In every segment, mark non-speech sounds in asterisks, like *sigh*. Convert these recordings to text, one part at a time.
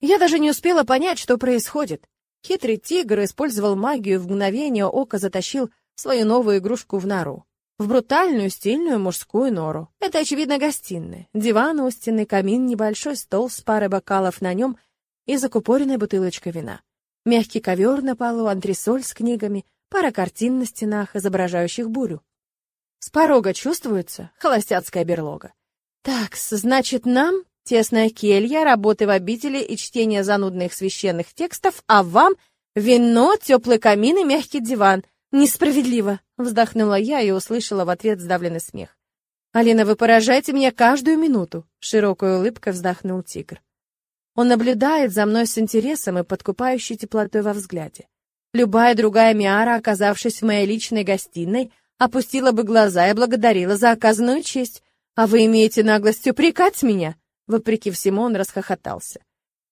Я даже не успела понять, что происходит. Хитрый тигр использовал магию, в мгновение ока затащил свою новую игрушку в нору. В брутальную, стильную мужскую нору. Это, очевидно, гостиная. Диван у стены, камин, небольшой стол с парой бокалов на нем и закупоренной бутылочкой вина. Мягкий ковер на полу, антресоль с книгами, пара картин на стенах, изображающих бурю. С порога чувствуется холостяцкая берлога. Так, значит, нам тесная келья, работы в обители и чтение занудных священных текстов, а вам вино, теплый камин и мягкий диван. Несправедливо, вздохнула я и услышала в ответ сдавленный смех. Алина, вы поражаете меня каждую минуту, широкой улыбкой вздохнул тигр. Он наблюдает за мной с интересом и подкупающей теплотой во взгляде. Любая другая Миара, оказавшись в моей личной гостиной, опустила бы глаза и благодарила за оказанную честь. А вы имеете наглость упрекать меня? Вопреки всему он расхохотался.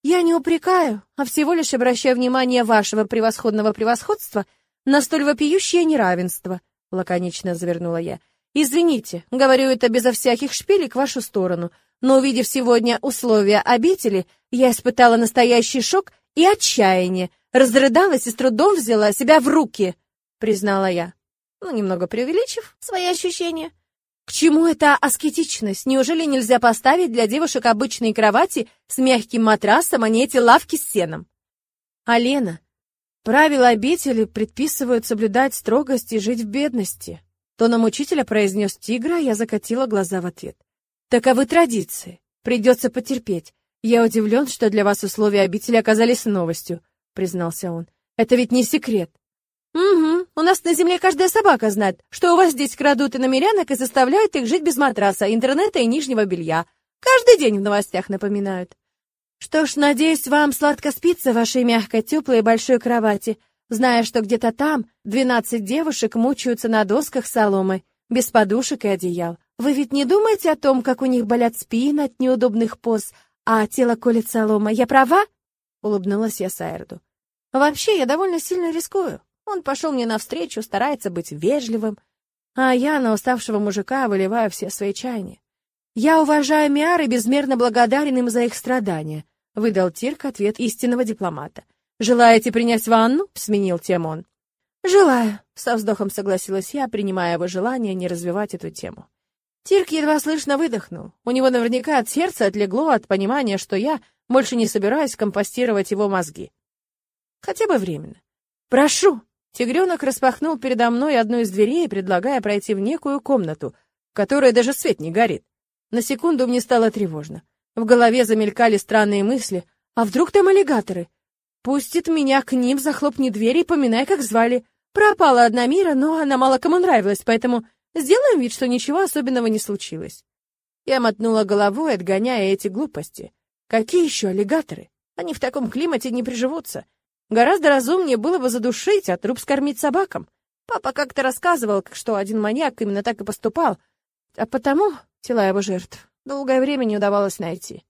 Я не упрекаю, а всего лишь обращаю внимание вашего превосходного превосходства на столь вопиющее неравенство, лаконично завернула я. Извините, говорю это безо всяких шпилек в вашу сторону, но увидев сегодня условия обители, я испытала настоящий шок и отчаяние, разрыдалась и с трудом взяла себя в руки, признала я. Ну, немного преувеличив свои ощущения. К чему эта аскетичность? Неужели нельзя поставить для девушек обычные кровати с мягким матрасом, а не эти лавки с сеном? Алена, правила обители предписывают соблюдать строгость и жить в бедности. Тоном учителя произнес тигра, я закатила глаза в ответ. Таковы традиции. Придется потерпеть. Я удивлен, что для вас условия обители оказались новостью, признался он. Это ведь не секрет. Угу, у нас на земле каждая собака знает, что у вас здесь крадут и намерянок и заставляют их жить без матраса, интернета и нижнего белья. Каждый день в новостях напоминают. Что ж, надеюсь, вам сладко спится в вашей мягкой, теплой и большой кровати, зная, что где-то там двенадцать девушек мучаются на досках соломы, без подушек и одеял. Вы ведь не думаете о том, как у них болят спины от неудобных поз, а тело колет солома? Я права?» Улыбнулась я Сайрду. «Вообще, я довольно сильно рискую. Он пошел мне навстречу, старается быть вежливым, а я на уставшего мужика выливаю все свои чаяния. Я уважаю Миар и безмерно благодарен им за их страдания», — выдал Тирк ответ истинного дипломата. «Желаете принять ванну?» — сменил тему он. «Желаю», — со вздохом согласилась я, принимая его желание не развивать эту тему. Тирк едва слышно выдохнул. У него наверняка от сердца отлегло от понимания, что я больше не собираюсь компостировать его мозги. Хотя бы временно. «Прошу!» Тигренок распахнул передо мной одну из дверей, предлагая пройти в некую комнату, в которой даже свет не горит. На секунду мне стало тревожно. В голове замелькали странные мысли. А вдруг там аллигаторы? Пустит меня к ним, захлопни дверь и поминай, как звали. Пропала одна мира, но она мало кому нравилась, поэтому Сделаем вид, что ничего особенного не случилось. Я мотнула головой, отгоняя эти глупости. Какие еще аллигаторы? Они в таком климате не приживутся. Гораздо разумнее было бы задушить, а труп скормить собакам. Папа как-то рассказывал, что один маньяк именно так и поступал, а потому тела его жертв долгое время не удавалось найти.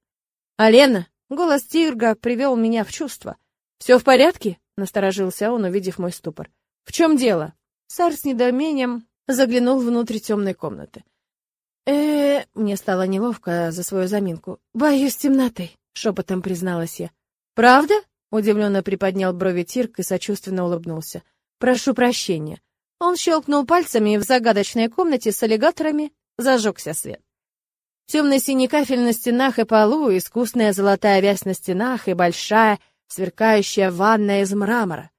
«Алена!» — голос Тирга привел меня в чувство. «Все в порядке?» — насторожился он, увидев мой ступор. «В чем дело?» Сар с недоумением заглянул внутрь темной комнаты. э мне стало неловко за свою заминку. «Боюсь темноты», — шепотом призналась я. «Правда?» — удивленно приподнял брови Тирк и сочувственно улыбнулся. «Прошу прощения». Он щелкнул пальцами, и в загадочной комнате с аллигаторами зажегся свет. Темно-синий кафель на стенах и полу, искусная золотая вязь на стенах и большая, сверкающая ванная из мрамора.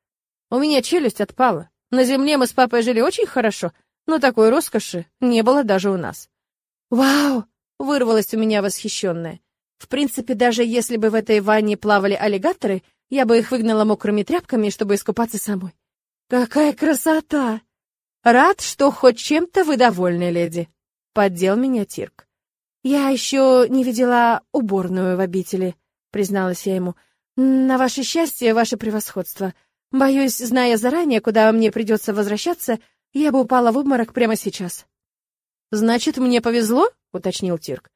У меня челюсть отпала. На земле мы с папой жили очень хорошо, но такой роскоши не было даже у нас. «Вау!» — вырвалось у меня восхищенное. В принципе, даже если бы в этой ванне плавали аллигаторы, я бы их выгнала мокрыми тряпками, чтобы искупаться самой. «Какая красота!» «Рад, что хоть чем-то вы довольны, леди», — поддел меня Тирк. «Я еще не видела уборную в обители», — призналась я ему. «На ваше счастье, ваше превосходство. Боюсь, зная заранее, куда мне придется возвращаться, — я бы упала в обморок прямо сейчас. Значит, мне повезло, уточнил Тирк.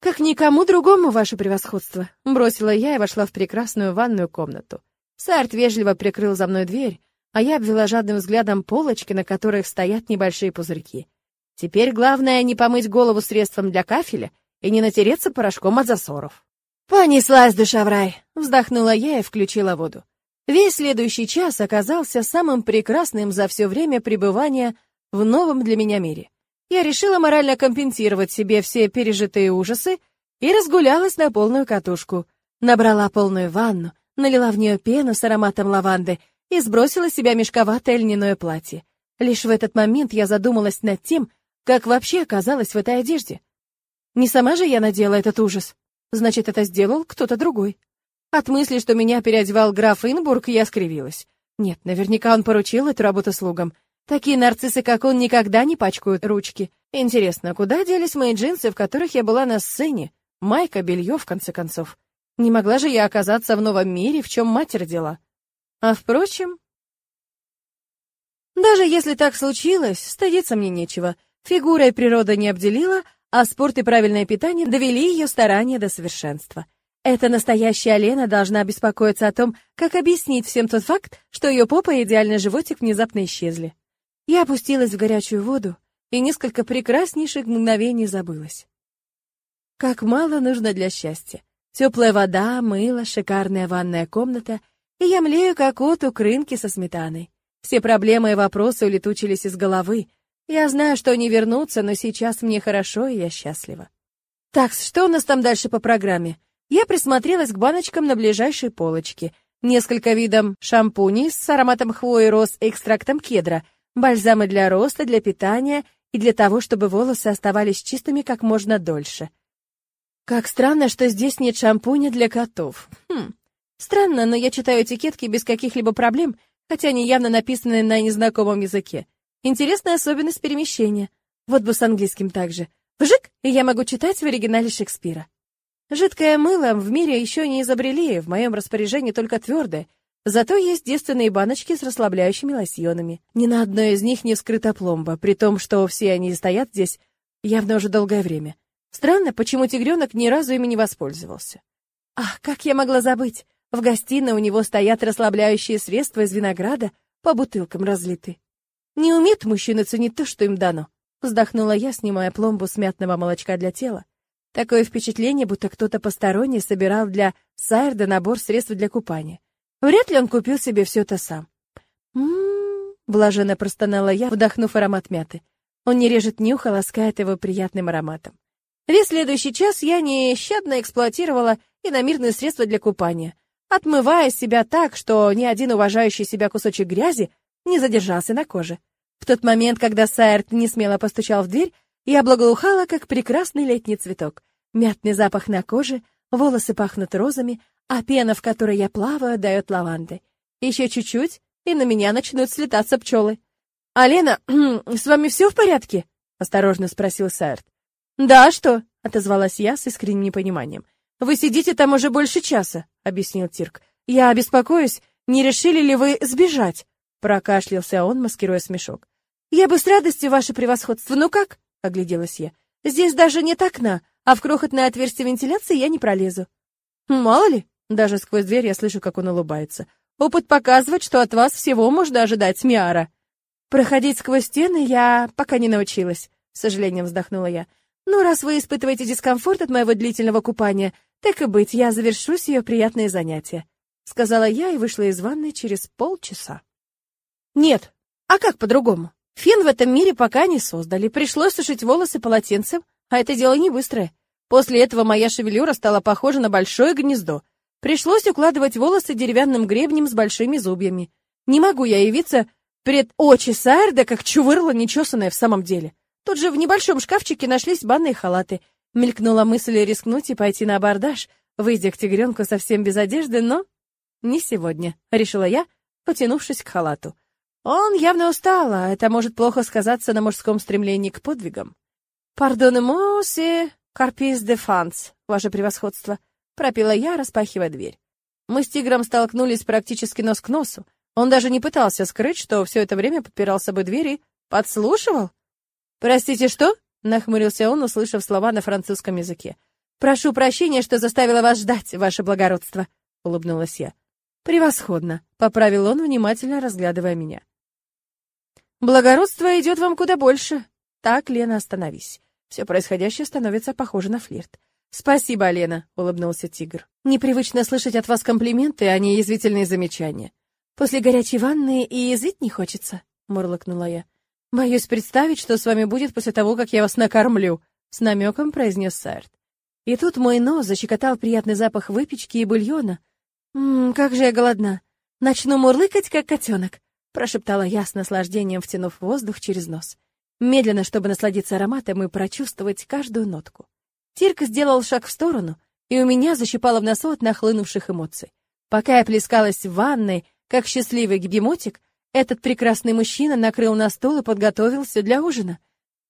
Как никому другому, ваше превосходство, бросила я и вошла в прекрасную ванную комнату. Сарт вежливо прикрыл за мной дверь, а я обвела жадным взглядом полочки, на которых стоят небольшие пузырьки. Теперь главное не помыть голову средством для кафеля и не натереться порошком от засоров. Понеслась душа в рай. Вздохнула я и включила воду. Весь следующий час оказался самым прекрасным за все время пребывания в новом для меня мире. Я решила морально компенсировать себе все пережитые ужасы и разгулялась на полную катушку. Набрала полную ванну, налила в нее пену с ароматом лаванды и сбросила с себя мешковатое льняное платье. Лишь в этот момент я задумалась над тем, как вообще оказалась в этой одежде. Не сама же я надела этот ужас. Значит, это сделал кто-то другой. От мысли, что меня переодевал граф Инбург, я скривилась. Нет, наверняка он поручил эту работу слугам. Такие нарциссы, как он, никогда не пачкают ручки. Интересно, куда делись мои джинсы, в которых я была на сцене? Майка, белье, в конце концов. Не могла же я оказаться в новом мире, в чем мать родила. А впрочем... Даже если так случилось, стыдиться мне нечего. Фигурой природа не обделила, а спорт и правильное питание довели ее старания до совершенства. Эта настоящая Лена должна беспокоиться о том, как объяснить всем тот факт, что ее попа и идеальный животик внезапно исчезли. Я опустилась в горячую воду и несколько прекраснейших мгновений забылась. Как мало нужно для счастья. Теплая вода, мыло, шикарная ванная комната, и я млею, как от у крынки со сметаной. Все проблемы и вопросы улетучились из головы. Я знаю, что они вернутся, но сейчас мне хорошо, и я счастлива. Так, что у нас там дальше по программе? Я присмотрелась к баночкам на ближайшей полочке. Несколько видов шампуней с ароматом хвои, роз и экстрактом кедра, бальзамы для роста, для питания и для того, чтобы волосы оставались чистыми как можно дольше — как странно, что здесь нет шампуня для котов. Хм. Странно, но я читаю этикетки без каких-либо проблем, хотя они явно написаны на незнакомом языке. Интересная особенность перемещения. Вот бы с английским также. Вжик, и я могу читать в оригинале Шекспира. Жидкое мыло в мире еще не изобрели, в моем распоряжении только твердое. Зато есть девственные баночки с расслабляющими лосьонами. Ни на одной из них не вскрыта пломба, при том, что все они стоят здесь явно уже долгое время. Странно, почему тигренок ни разу ими не воспользовался. Ах, как я могла забыть! В гостиной у него стоят расслабляющие средства из винограда, по бутылкам разлиты. Не умеет мужчина ценить то, что им дано. Вздохнула я, снимая пломбу с мятного молочка для тела. Такое впечатление, будто кто-то посторонний собирал для Сайрда набор средств для купания. Вряд ли он купил себе все это сам. «М-м-м», блаженно простонала я, вдохнув аромат мяты. Он не режет нюх, а ласкает его приятным ароматом. Весь следующий час я нещадно эксплуатировала иномирные средства для купания, отмывая себя так, что ни один уважающий себя кусочек грязи не задержался на коже. В тот момент, когда Сайерт несмело постучал в дверь, я благоухала, как прекрасный летний цветок. Мятный запах на коже, волосы пахнут розами, а пена, в которой я плаваю, дает лавандой. Еще чуть-чуть, и на меня начнут слетаться пчелы. «Алена, *clears throat* с вами все в порядке?» — осторожно спросил Сайерт. «Да, что?» — отозвалась я с искренним непониманием. «Вы сидите там уже больше часа», — объяснил Тирк. «Я беспокоюсь, не решили ли вы сбежать?» Прокашлялся он, маскируя смешок. «Я бы с радостью, ваше превосходство. Ну как?» — огляделась я. «Здесь даже нет окна, а в крохотное отверстие вентиляции я не пролезу». «Мало ли?» Даже сквозь дверь я слышу, как он улыбается. «Опыт показывает, что от вас всего можно ожидать, Миара». «Проходить сквозь стены я пока не научилась», — с сожалением вздохнула я. Ну, раз вы испытываете дискомфорт от моего длительного купания, так и быть, я завершу сие приятное занятие», — сказала я и вышла из ванной через полчаса. «Нет, а как по-другому? Фен в этом мире пока не создали, пришлось сушить волосы полотенцем, а это дело не быстрое. После этого моя шевелюра стала похожа на большое гнездо. Пришлось укладывать волосы деревянным гребнем с большими зубьями. Не могу я явиться пред очи Сайрда, как чувырла нечесанная в самом деле. Тут же в небольшом шкафчике нашлись банные халаты. Мелькнула мысль рискнуть и пойти на абордаж, выйдя к тигренку совсем без одежды, но... Не сегодня, решила я, потянувшись к халату. Он явно устал, а это может плохо сказаться на мужском стремлении к подвигам. «Пардон, моси, карпис де фанс, ваше превосходство», — пропила я, распахивая дверь. Мы с тигром столкнулись практически нос к носу. Он даже не пытался скрыть, что все это время подпирал собой дверь и подслушивал. «Простите, что?» — нахмурился он, услышав слова на французском языке. «Прошу прощения, что заставила вас ждать, ваше благородство», — улыбнулась я. «Превосходно», — поправил он, внимательно разглядывая меня. «Благородство идет вам куда больше». «Так, Лена, остановись. Все происходящее становится похоже на флирт. Спасибо, Лена, улыбнулся тигр. Непривычно слышать от вас комплименты, а не язвительные замечания. После горячей ванны и язвить не хочется, мурлыкнула я. Боюсь представить, что с вами будет после того, как я вас накормлю, с намеком произнес Сайрт. И тут мой нос защекотал приятный запах выпечки и бульона. Ммм, как же я голодна. Начну мурлыкать, как котенок, прошептала я с наслаждением, втянув воздух через нос. Медленно, чтобы насладиться ароматом и прочувствовать каждую нотку. Тирк сделал шаг в сторону, и у меня защипало в носу от нахлынувших эмоций. Пока я плескалась в ванной, как счастливый гибемотик, этот прекрасный мужчина накрыл на стол и подготовился для ужина.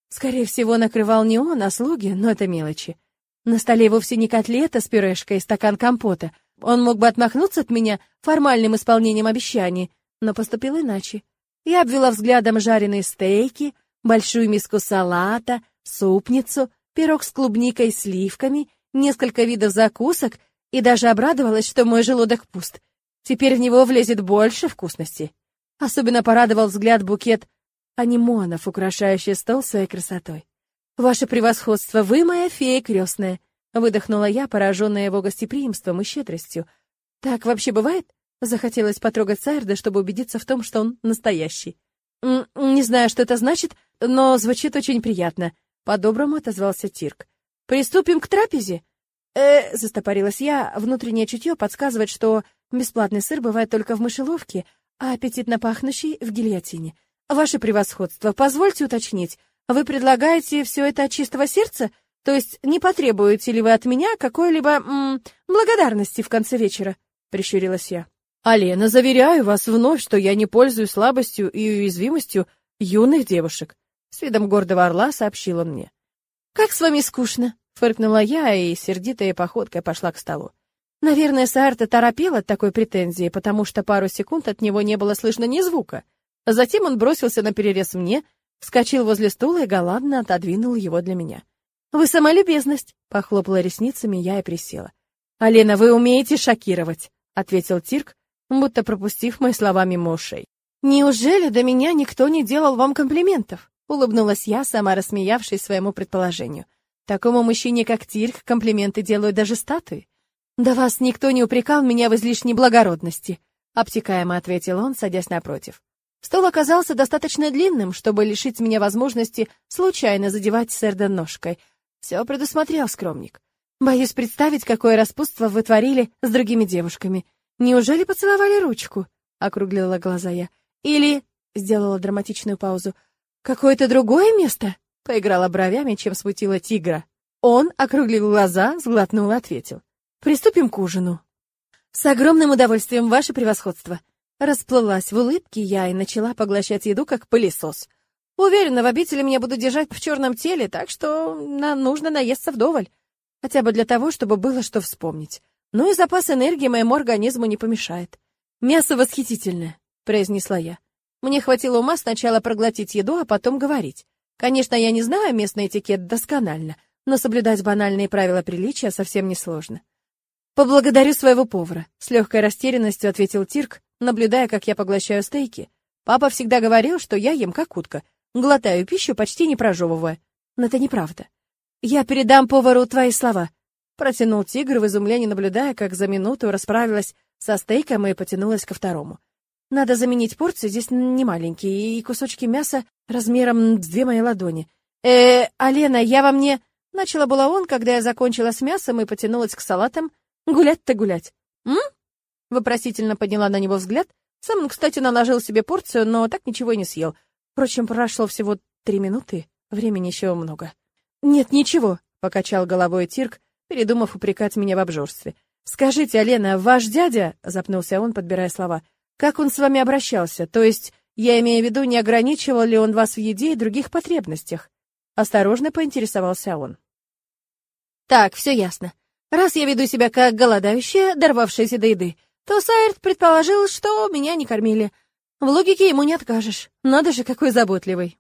Скорее всего, накрывал не он, а слуги, но это мелочи. На столе вовсе не котлета с пюрешкой и стакан компота. Он мог бы отмахнуться от меня формальным исполнением обещаний, но поступил иначе. Я обвела взглядом жареные стейки, большую миску салата, супницу, пирог с клубникой и сливками, несколько видов закусок и даже обрадовалась, что мой желудок пуст. Теперь в него влезет больше вкусностей. Особенно порадовал взгляд букет анимонов, украшающий стол своей красотой. «Ваше превосходство, вы моя фея крестная!» — выдохнула я, пораженная его гостеприимством и щедростью. «Так вообще бывает?» Захотелось потрогать Сайрда, чтобы убедиться в том, что он настоящий. «Не знаю, что это значит, но звучит очень приятно», — по-доброму отозвался Тирк. «Приступим к трапезе?» «Э, — застопорилась я, внутреннее чутье подсказывает, что бесплатный сыр бывает только в мышеловке, а аппетитно пахнущий — в гильотине. Ваше превосходство, позвольте уточнить, вы предлагаете все это от чистого сердца? То есть не потребуете ли вы от меня какой-либо благодарности в конце вечера?» — прищурилась я. «Алена, заверяю вас вновь, что я не пользуюсь слабостью и уязвимостью юных девушек», — с видом гордого орла сообщил он мне. «Как с вами скучно», — фыркнула я и сердитая походкой пошла к столу. Наверное, Саарта торопел от такой претензии, потому что пару секунд от него не было слышно ни звука. Затем он бросился на перерез мне, вскочил возле стула и галантно отодвинул его для меня. «Вы сама любезность», — похлопала ресницами я и присела. «Алена, вы умеете шокировать», — ответил Тирк, будто пропустив мои слова мимо ушей. «Неужели до меня никто не делал вам комплиментов?» — улыбнулась я, сама рассмеявшись своему предположению. «Такому мужчине, как Тирк, комплименты делают даже статуи». «Да вас никто не упрекал меня в излишней благородности», — обтекаемо ответил он, садясь напротив. Стол оказался достаточно длинным, чтобы лишить меня возможности случайно задевать Сэрда ножкой. Все предусмотрел скромник. Боюсь представить, какое распутство вы творили с другими девушками. Неужели поцеловали ручку? округлила глаза я. Или сделала драматичную паузу. Какое-то другое место? Поиграла бровями, чем смутила тигра. Он округлил глаза, сглотнул и ответил: "Приступим к ужину". С огромным удовольствием, ваше превосходство. Расплылась в улыбке я и начала поглощать еду как пылесос. Уверена, в обители меня будут держать в черном теле, так что на нужно наесться вдоволь. Хотя бы для того, чтобы было что вспомнить. Ну и запас энергии моему организму не помешает. Мясо восхитительное, произнесла я. Мне хватило ума сначала проглотить еду, а потом говорить. Конечно, я не знаю местный этикет досконально, но соблюдать банальные правила приличия совсем несложно. Поблагодарю своего повара, с легкой растерянностью ответил Тирк, наблюдая, как я поглощаю стейки. Папа всегда говорил, что я ем как утка, глотаю пищу почти не прожевывая. Но это неправда. Я передам повару твои слова, Протянул тигр в изумлении, наблюдая, как за минуту расправилась со стейком и потянулась ко второму. Надо заменить порции, здесь не маленькие, и кусочки мяса размером с две мои ладони. Э, Алена, я вам не... Начала была он, когда я закончила с мясом и потянулась к салатам. Гулять-то гулять. М? Вопросительно подняла на него взгляд. Сам он, кстати, наложил себе порцию, но так ничего и не съел. Впрочем, прошло всего три минуты, времени еще много. Нет, ничего, покачал головой Тирк, передумав упрекать меня в обжорстве. «Скажите, Алена, ваш дядя...» — запнулся он, подбирая слова. «Как он с вами обращался? То есть, я имею в виду, не ограничивал ли он вас в еде и других потребностях?» Осторожно поинтересовался он. «Так, все ясно. Раз я веду себя как голодающая, дорвавшаяся до еды, то Сайрт предположил, что меня не кормили. В логике ему не откажешь. Надо же, какой заботливый».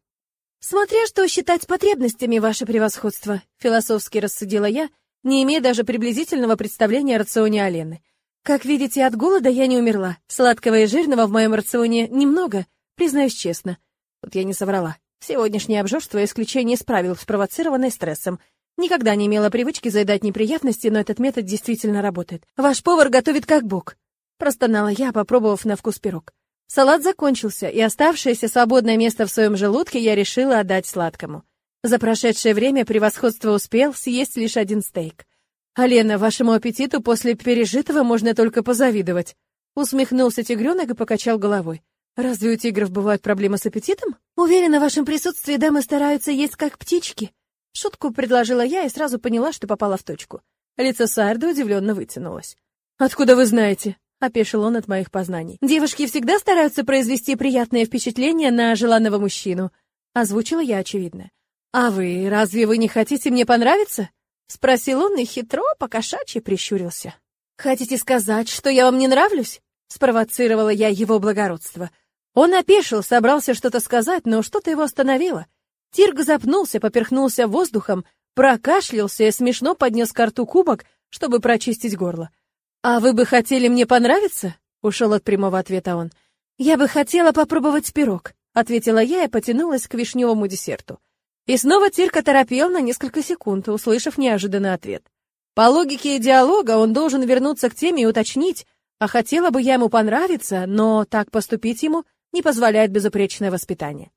«Смотря что считать потребностями, ваше превосходство», — философски рассудила я, — не имея даже приблизительного представления о рационе Алены. Как видите, от голода я не умерла. Сладкого и жирного в моем рационе немного, признаюсь честно. Тут я не соврала. Сегодняшнее обжорство исключение из правил, спровоцированное стрессом. Никогда не имела привычки заедать неприятности, но этот метод действительно работает. Ваш повар готовит как бог. Простонала я, попробовав на вкус пирог. Салат закончился, и оставшееся свободное место в своем желудке я решила отдать сладкому. За прошедшее время превосходство успел съесть лишь один стейк. «Алена, вашему аппетиту после пережитого можно только позавидовать», усмехнулся тигренок и покачал головой. «Разве у тигров бывают проблемы с аппетитом?» «Уверена, в вашем присутствии дамы стараются есть как птички», Шутку предложила я и сразу поняла, что попала в точку. Лицо Сарда удивленно вытянулось. «Откуда вы знаете?» — опешил он от моих познаний. «Девушки всегда стараются произвести приятное впечатление на желанного мужчину», — озвучила я очевидно. «А вы, разве вы не хотите мне понравиться?» — спросил он и хитро, покошачьи прищурился. «Хотите сказать, что я вам не нравлюсь?» — спровоцировала я его благородство. Он опешил, собрался что-то сказать, но что-то его остановило. Тирг запнулся, поперхнулся воздухом, прокашлялся и смешно поднес к рту кубок, чтобы прочистить горло. «А вы бы хотели мне понравиться?» — ушел от прямого ответа он. «Я бы хотела попробовать пирог», — ответила я и потянулась к вишневому десерту. И снова Тирка торопел на несколько секунд, услышав неожиданный ответ. По логике диалога он должен вернуться к теме и уточнить, а хотела бы я ему понравиться, но так поступить ему не позволяет безупречное воспитание.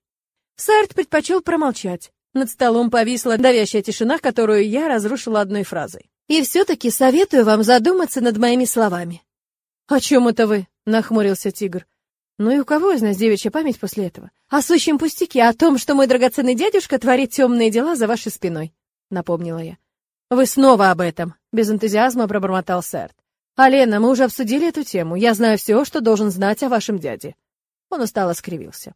Сарт предпочел промолчать. Над столом повисла давящая тишина, которую я разрушила одной фразой. «И все-таки советую вам задуматься над моими словами». «О чем это вы?» — нахмурился тигр. «Ну и у кого из нас девичья память после этого?» «О сущем пустяке, о том, что мой драгоценный дядюшка творит темные дела за вашей спиной», — напомнила я. «Вы снова об этом», — без энтузиазма пробормотал Сэрт. «Алена, мы уже обсудили эту тему. Я знаю все, что должен знать о вашем дяде». Он устало скривился.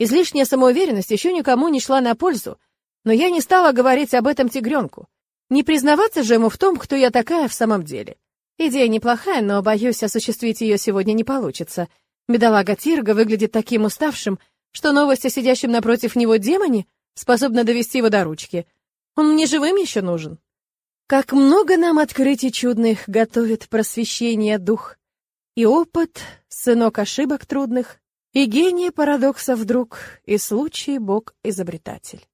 Излишняя самоуверенность еще никому не шла на пользу, но я не стала говорить об этом тигренку. Не признаваться же ему в том, кто я такая в самом деле. Идея неплохая, но, боюсь, осуществить ее сегодня не получится. Бедолага Тирга выглядит таким уставшим, что новость о сидящем напротив него демоне способна довести его до ручки. Он мне живым еще нужен. Как много нам открытий чудных готовит просвещение дух. И опыт, сынок ошибок трудных, и гений парадокса вдруг, и случай бог-изобретатель.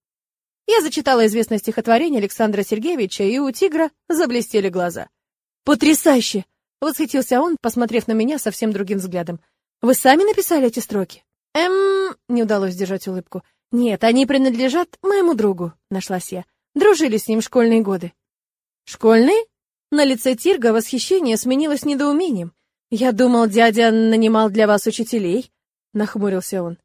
Я зачитала известное стихотворение Александра Сергеевича, и у тигра заблестели глаза. «Потрясающе!» — восхитился он, посмотрев на меня совсем другим взглядом. «Вы сами написали эти строки?» «Эм...» — не удалось сдержать улыбку. «Нет, они принадлежат моему другу», — нашлась я. «Дружили с ним школьные годы». «Школьные?» На лице Тирга восхищение сменилось недоумением. «Я думал, дядя нанимал для вас учителей», — нахмурился он.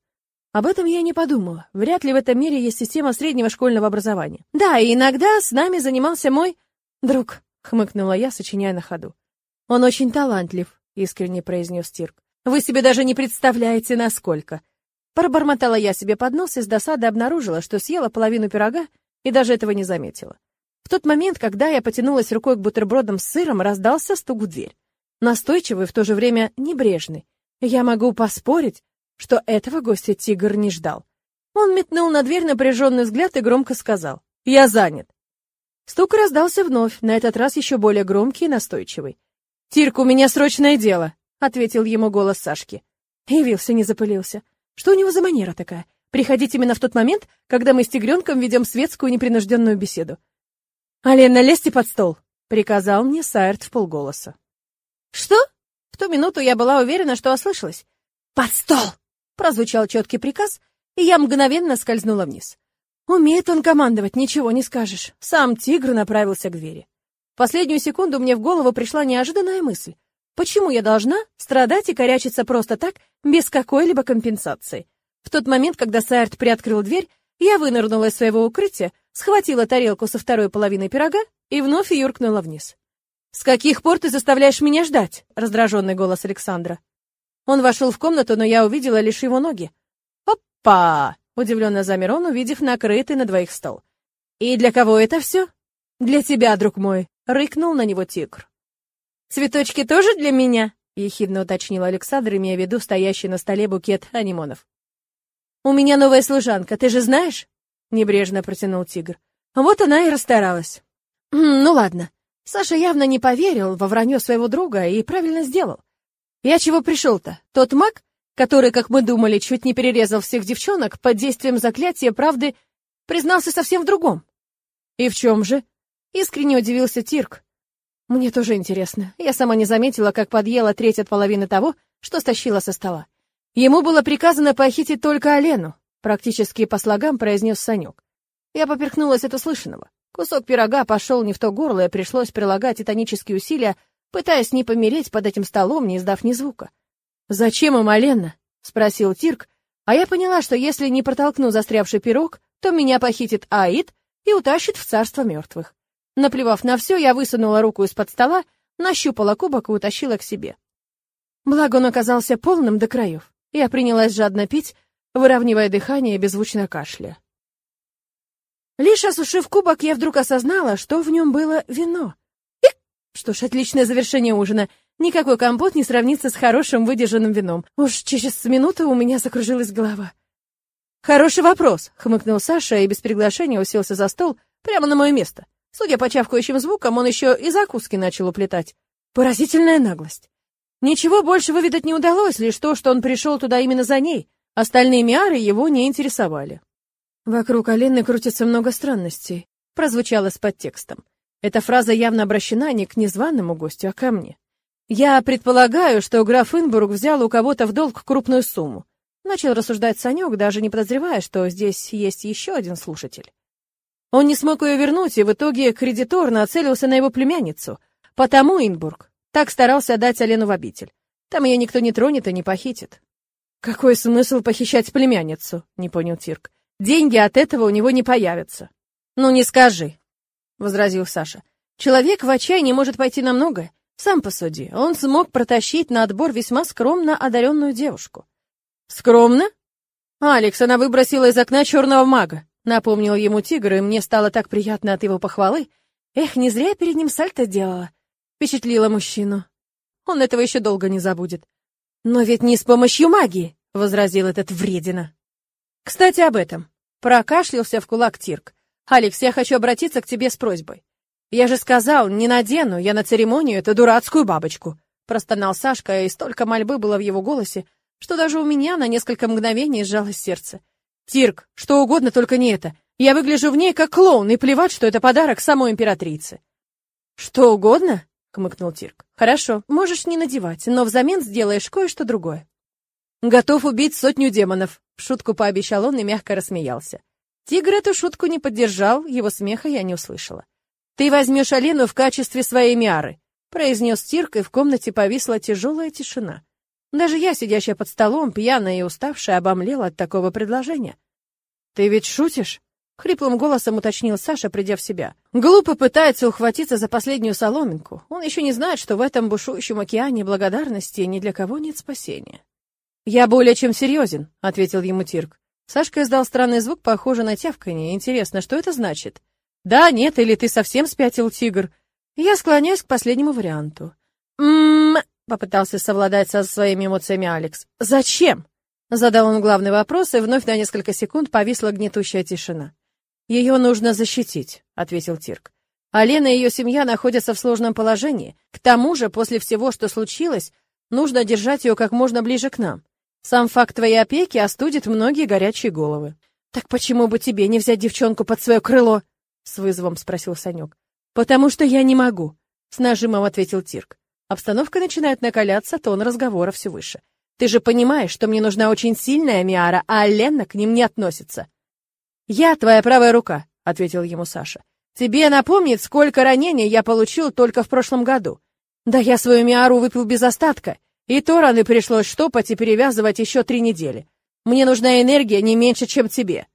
Об этом я не подумала. Вряд ли в этом мире есть система среднего школьного образования. Да, и иногда с нами занимался мой друг, хмыкнула я, сочиняя на ходу. Он очень талантлив, искренне произнес Тирк. Вы себе даже не представляете, насколько. Пробормотала я себе под нос и с досады обнаружила, что съела половину пирога и даже этого не заметила. В тот момент, когда я потянулась рукой к бутербродам с сыром, раздался стук в дверь. Настойчивый, в то же время небрежный. Я могу поспорить, что этого гостя тигр не ждал. Он метнул на дверь напряженный взгляд и громко сказал «Я занят». Стук раздался вновь, на этот раз еще более громкий и настойчивый. «Тирк, у меня срочное дело», — ответил ему голос Сашки. Явился, не запылился. Что у него за манера такая? Приходить именно в тот момент, когда мы с тигренком ведем светскую непринужденную беседу. «Алена, лезьте под стол», — приказал мне Сайрт в полголоса. «Что?» В ту минуту я была уверена, что ослышалась. «Под стол!» Прозвучал четкий приказ, и я мгновенно скользнула вниз. Умеет он командовать, ничего не скажешь. Сам тигр направился к двери. В последнюю секунду мне в голову пришла неожиданная мысль. Почему я должна страдать и корячиться просто так, без какой-либо компенсации? В тот момент, когда Сайрт приоткрыл дверь, я вынырнула из своего укрытия, схватила тарелку со второй половиной пирога и вновь юркнула вниз. «С каких пор ты заставляешь меня ждать?» — раздраженный голос Александра. Он вошел в комнату, но я увидела лишь его ноги. «Опа!» — удивленно замер он, увидев накрытый на двоих стол. «И для кого это все?» «Для тебя, друг мой!» — рыкнул на него тигр. «Цветочки тоже для меня?» — ехидно уточнил Александр, имея в виду стоящий на столе букет анимонов. «У меня новая служанка, ты же знаешь?» — небрежно протянул тигр. Вот она и расстаралась. «Ну ладно». Саша явно не поверил во вранье своего друга и правильно сделал. Я чего пришел-то? Тот маг, который, как мы думали, чуть не перерезал всех девчонок под действием заклятия правды, признался совсем в другом. И в чем же? Искренне удивился Тирк. Мне тоже интересно. Я сама не заметила, как подъела треть от половины того, что стащила со стола. Ему было приказано похитить только Алену, практически по слогам произнес Санек. Я поперхнулась от услышанного. Кусок пирога пошел не в то горло, и пришлось прилагать титанические усилия, пытаясь не помереть под этим столом, не издав ни звука. «Зачем им Алена?» — спросил Тирк, а я поняла, что если не протолкну застрявший пирог, то меня похитит Аид и утащит в царство мертвых. Наплевав на все, я высунула руку из-под стола, нащупала кубок и утащила к себе. Благо он оказался полным до краев. Я принялась жадно пить, выравнивая дыхание и беззвучно кашля. Лишь осушив кубок, я вдруг осознала, что в нем было вино. И, что ж, отличное завершение ужина. Никакой компот не сравнится с хорошим выдержанным вином. Уж через минуту у меня закружилась голова. «Хороший вопрос», — хмыкнул Саша и без приглашения уселся за стол прямо на мое место. Судя по чавкающим звукам, он еще и закуски начал уплетать. Поразительная наглость. Ничего больше выведать не удалось, лишь то, что он пришел туда именно за ней. Остальные миары его не интересовали. «Вокруг Алены крутится много странностей», — прозвучало с подтекстом. Эта фраза явно обращена не к незваному гостю, а ко мне. «Я предполагаю, что граф Инбург взял у кого-то в долг крупную сумму», — начал рассуждать Санек, даже не подозревая, что здесь есть еще один слушатель. Он не смог ее вернуть, и в итоге кредитор нацелился на его племянницу. Потому Инбург так старался отдать Алену в обитель. Там ее никто не тронет и не похитит. «Какой смысл похищать племянницу?» — не понял Тирк. «Деньги от этого у него не появятся». «Ну не скажи», — возразил Саша. «Человек в отчаянии может пойти на многое. Сам посуди, он смог протащить на отбор весьма скромно одаренную девушку». «Скромно?» «Алекс, она выбросила из окна черного мага. Напомнил ему тигр, и мне стало так приятно от его похвалы. Эх, не зря я перед ним сальто делала. Впечатлила мужчину. Он этого еще долго не забудет. Но ведь не с помощью магии, возразил этот вредина. Кстати, об этом. Прокашлялся в кулак Тирк. Алекс, я хочу обратиться к тебе с просьбой. Я же сказал, не надену я на церемонию эту дурацкую бабочку. Простонал Сашка, и столько мольбы было в его голосе, что даже у меня на несколько мгновений сжалось сердце. Тирк, что угодно, только не это. Я выгляжу в ней как клоун, и плевать, что это подарок самой императрице. Что угодно? хмыкнул Тирк. Хорошо, можешь не надевать, но взамен сделаешь кое-что другое. Готов убить сотню демонов, в шутку пообещал он и мягко рассмеялся. Тигр эту шутку не поддержал, его смеха я не услышала. Ты возьмешь Алену в качестве своей миары, произнес Тирк, и в комнате повисла тяжелая тишина. Даже я, сидящая под столом, пьяная и уставшая, обомлела от такого предложения. «Ты ведь шутишь?» — хриплым голосом уточнил Саша, придя в себя. Глупо пытается ухватиться за последнюю соломинку. Он еще не знает, что в этом бушующем океане благодарности ни для кого нет спасения. «Я более чем серьезен», — ответил ему Тирк. Сашка издал странный звук, похожий на тявканье. Интересно, что это значит? Да, нет, или ты совсем спятил, тигр? Я склоняюсь к последнему варианту. Ммм, Попытался совладать со своими эмоциями Алекс. «Зачем?» Задал он главный вопрос, и вновь на несколько секунд повисла гнетущая тишина. «Ее нужно защитить», — ответил Тирк. «А Лена и ее семья находятся в сложном положении. К тому же, после всего, что случилось, нужно держать ее как можно ближе к нам. Сам факт твоей опеки остудит многие горячие головы». «Так почему бы тебе не взять девчонку под свое крыло?» — с вызовом спросил Санек. «Потому что я не могу», — с нажимом ответил Тирк. Обстановка начинает накаляться, тон разговора все выше. Ты же понимаешь, что мне нужна очень сильная Миара, а Лена к ним не относится. Я твоя правая рука, ответил ему Саша. Тебе напомнит, сколько ранений я получил только в прошлом году. Да я свою Миару выпил без остатка, и то раны пришлось штопать и перевязывать еще три недели. Мне нужна энергия не меньше, чем тебе.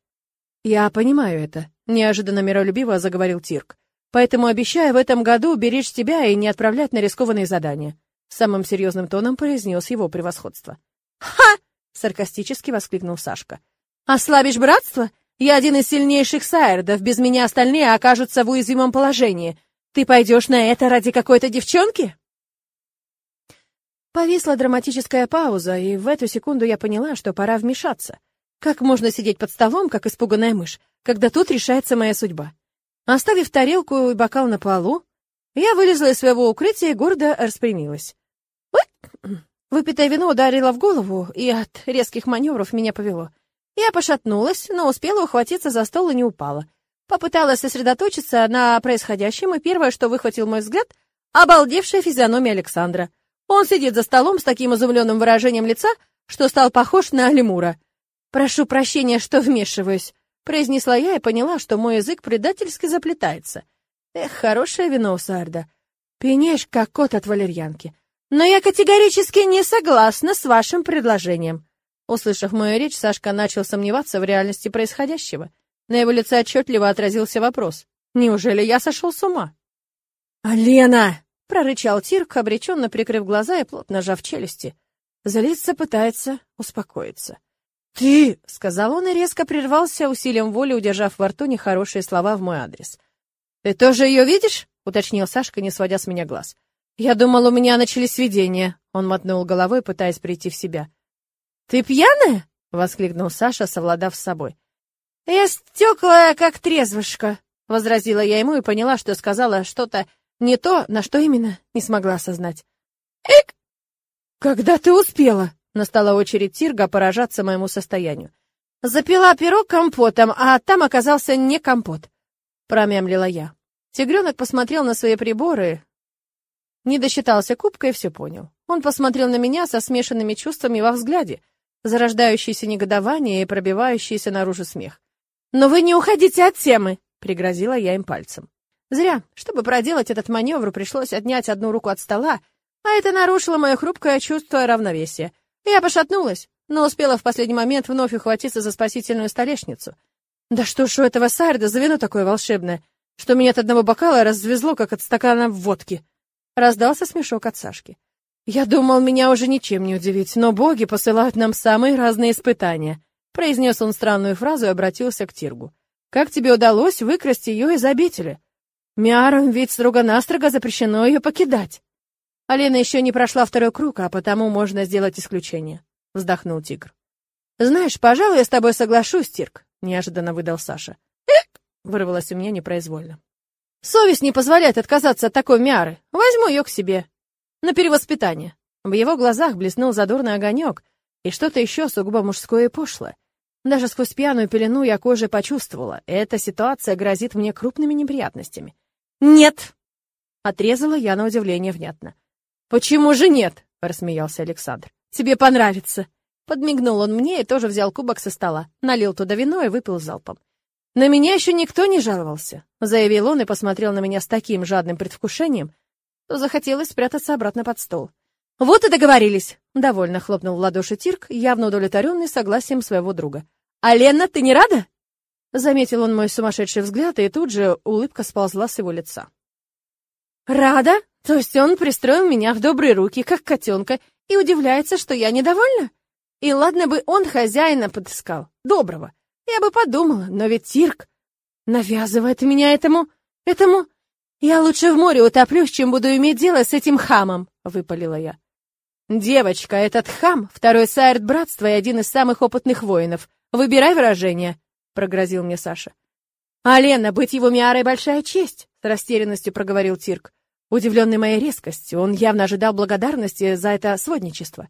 Я понимаю это, неожиданно миролюбиво заговорил Тирк. Поэтому обещаю в этом году беречь тебя и не отправлять на рискованные задания. Самым серьезным тоном произнес его превосходство. «Ха!» — саркастически воскликнул Сашка. «Ослабишь братство? Я один из сильнейших сайрдов, без меня остальные окажутся в уязвимом положении. Ты пойдешь на это ради какой-то девчонки?» Повисла драматическая пауза, и в эту секунду я поняла, что пора вмешаться. Как можно сидеть под столом, как испуганная мышь, когда тут решается моя судьба? Оставив тарелку и бокал на полу, я вылезла из своего укрытия и гордо распрямилась. *clears throat* Выпитое вино ударило в голову, и от резких маневров меня повело. Я пошатнулась, но успела ухватиться за стол и не упала. Попыталась сосредоточиться на происходящем, и первое, что выхватил мой взгляд, обалдевшая физиономия Александра. Он сидит за столом с таким изумленным выражением лица, что стал похож на лемура. «Прошу прощения, что вмешиваюсь», — произнесла я и поняла, что мой язык предательски заплетается. Эх, хорошее вино у Сарда. Пенешь, как кот от валерьянки. Но я категорически не согласна с вашим предложением. Услышав мою речь, Сашка начал сомневаться в реальности происходящего. На его лице отчетливо отразился вопрос. Неужели я сошел с ума? «Алена!» — прорычал Тирк, обреченно прикрыв глаза и плотно сжав челюсти. Залиться пытается успокоиться. «Ты!» — сказал он и резко прервался, усилием воли удержав во рту нехорошие слова в мой адрес. «Ты тоже ее видишь?» — уточнил Сашка, не сводя с меня глаз. «Я думал, у меня начались видения», — он мотнул головой, пытаясь прийти в себя. «Ты пьяная?» — воскликнул Саша, совладав с собой. «Я стеклая, как трезвышка», — возразила я ему и поняла, что сказала что-то не то, на что именно, не смогла осознать. «Эк! Когда ты успела?» — настала очередь Тирга поражаться моему состоянию. «Запила пирог компотом, а там оказался не компот», — промямлила я. Тигренок посмотрел на свои приборы, не досчитался кубка и все понял. Он посмотрел на меня со смешанными чувствами во взгляде, зарождающееся негодование и пробивающийся наружу смех. «Но вы не уходите от темы!» — пригрозила я им пальцем. Зря. Чтобы проделать этот маневр, пришлось отнять одну руку от стола, а это нарушило мое хрупкое чувство равновесия. Я пошатнулась, но успела в последний момент вновь ухватиться за спасительную столешницу. Да что ж у этого Сарда за вино такое волшебное, что меня от одного бокала развезло, как от стакана водки. Раздался смешок от Сашки. «Я думал, меня уже ничем не удивить, но боги посылают нам самые разные испытания», произнес он странную фразу и обратился к Тиргу. «Как тебе удалось выкрасть ее из обители? Миарам ведь строго-настрого запрещено ее покидать». Алена еще не прошла второй круг, а потому можно сделать исключение», — вздохнул тигр. «Знаешь, пожалуй, я с тобой соглашусь, Тирк», — неожиданно выдал Саша. «Эк!» — вырвалось у меня непроизвольно. Совесть не позволяет отказаться от такой мяры. Возьму ее к себе. На перевоспитание. В его глазах блеснул задорный огонек и что-то еще сугубо мужское и пошлое. Даже сквозь пьяную пелену я кожей почувствовала, эта ситуация грозит мне крупными неприятностями. «Нет!» — отрезала я на удивление внятно. «Почему же нет?» — рассмеялся Александр. «Тебе понравится!» Подмигнул он мне и тоже взял кубок со стола, налил туда вино и выпил залпом. «На меня еще никто не жаловался», — заявил он и посмотрел на меня с таким жадным предвкушением, что захотелось спрятаться обратно под стол. «Вот и договорились!» — довольно хлопнул в ладоши Тирк, явно удовлетворенный согласием своего друга. «А Лена, ты не рада?» Заметил он мой сумасшедший взгляд, и тут же улыбка сползла с его лица. «Рада? То есть он пристроил меня в добрые руки, как котенка, и удивляется, что я недовольна? И ладно бы он хозяина подыскал, доброго, я бы подумала, но ведь Тирк навязывает меня этому... этому... Я лучше в море утоплюсь, чем буду иметь дело с этим хамом, — выпалила я. Девочка, этот хам — второй сайрт братства и один из самых опытных воинов. Выбирай выражение, — прогрозил мне Саша. А Лена, быть его миарой большая честь, — с растерянностью проговорил Тирк. Удивленный моей резкостью, он явно ожидал благодарности за это сводничество.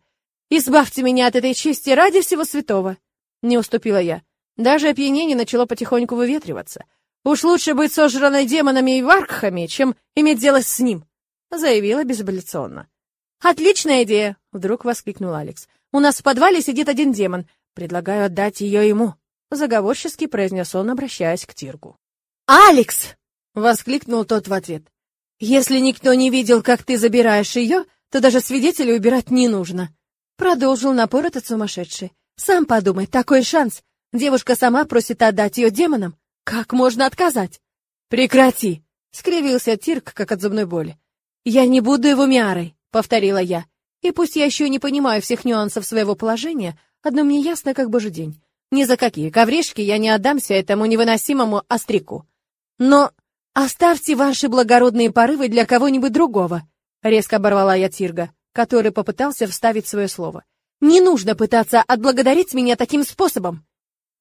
«Избавьте меня от этой чести ради всего святого!» Не уступила я. Даже опьянение начало потихоньку выветриваться. «Уж лучше быть сожранной демонами и варкхами, чем иметь дело с ним», — заявила безапелляционно. «Отличная идея!» — вдруг воскликнул Алекс. «У нас в подвале сидит один демон. Предлагаю отдать ее ему», — заговорчески произнес он, обращаясь к Тиргу. «Алекс!» — воскликнул тот в ответ. «Если никто не видел, как ты забираешь ее, то даже свидетелей убирать не нужно», — продолжил напор этот сумасшедший. «Сам подумай, такой шанс. Девушка сама просит отдать ее демонам. Как можно отказать? Прекрати! Скривился Тирк, как от зубной боли. Я не буду его Миарой, повторила я. И пусть я еще не понимаю всех нюансов своего положения, одно мне ясно, как божий день. Ни за какие ковришки я не отдамся этому невыносимому острику. Но оставьте ваши благородные порывы для кого-нибудь другого, резко оборвала я Тирга, который попытался вставить свое слово. Не нужно пытаться отблагодарить меня таким способом.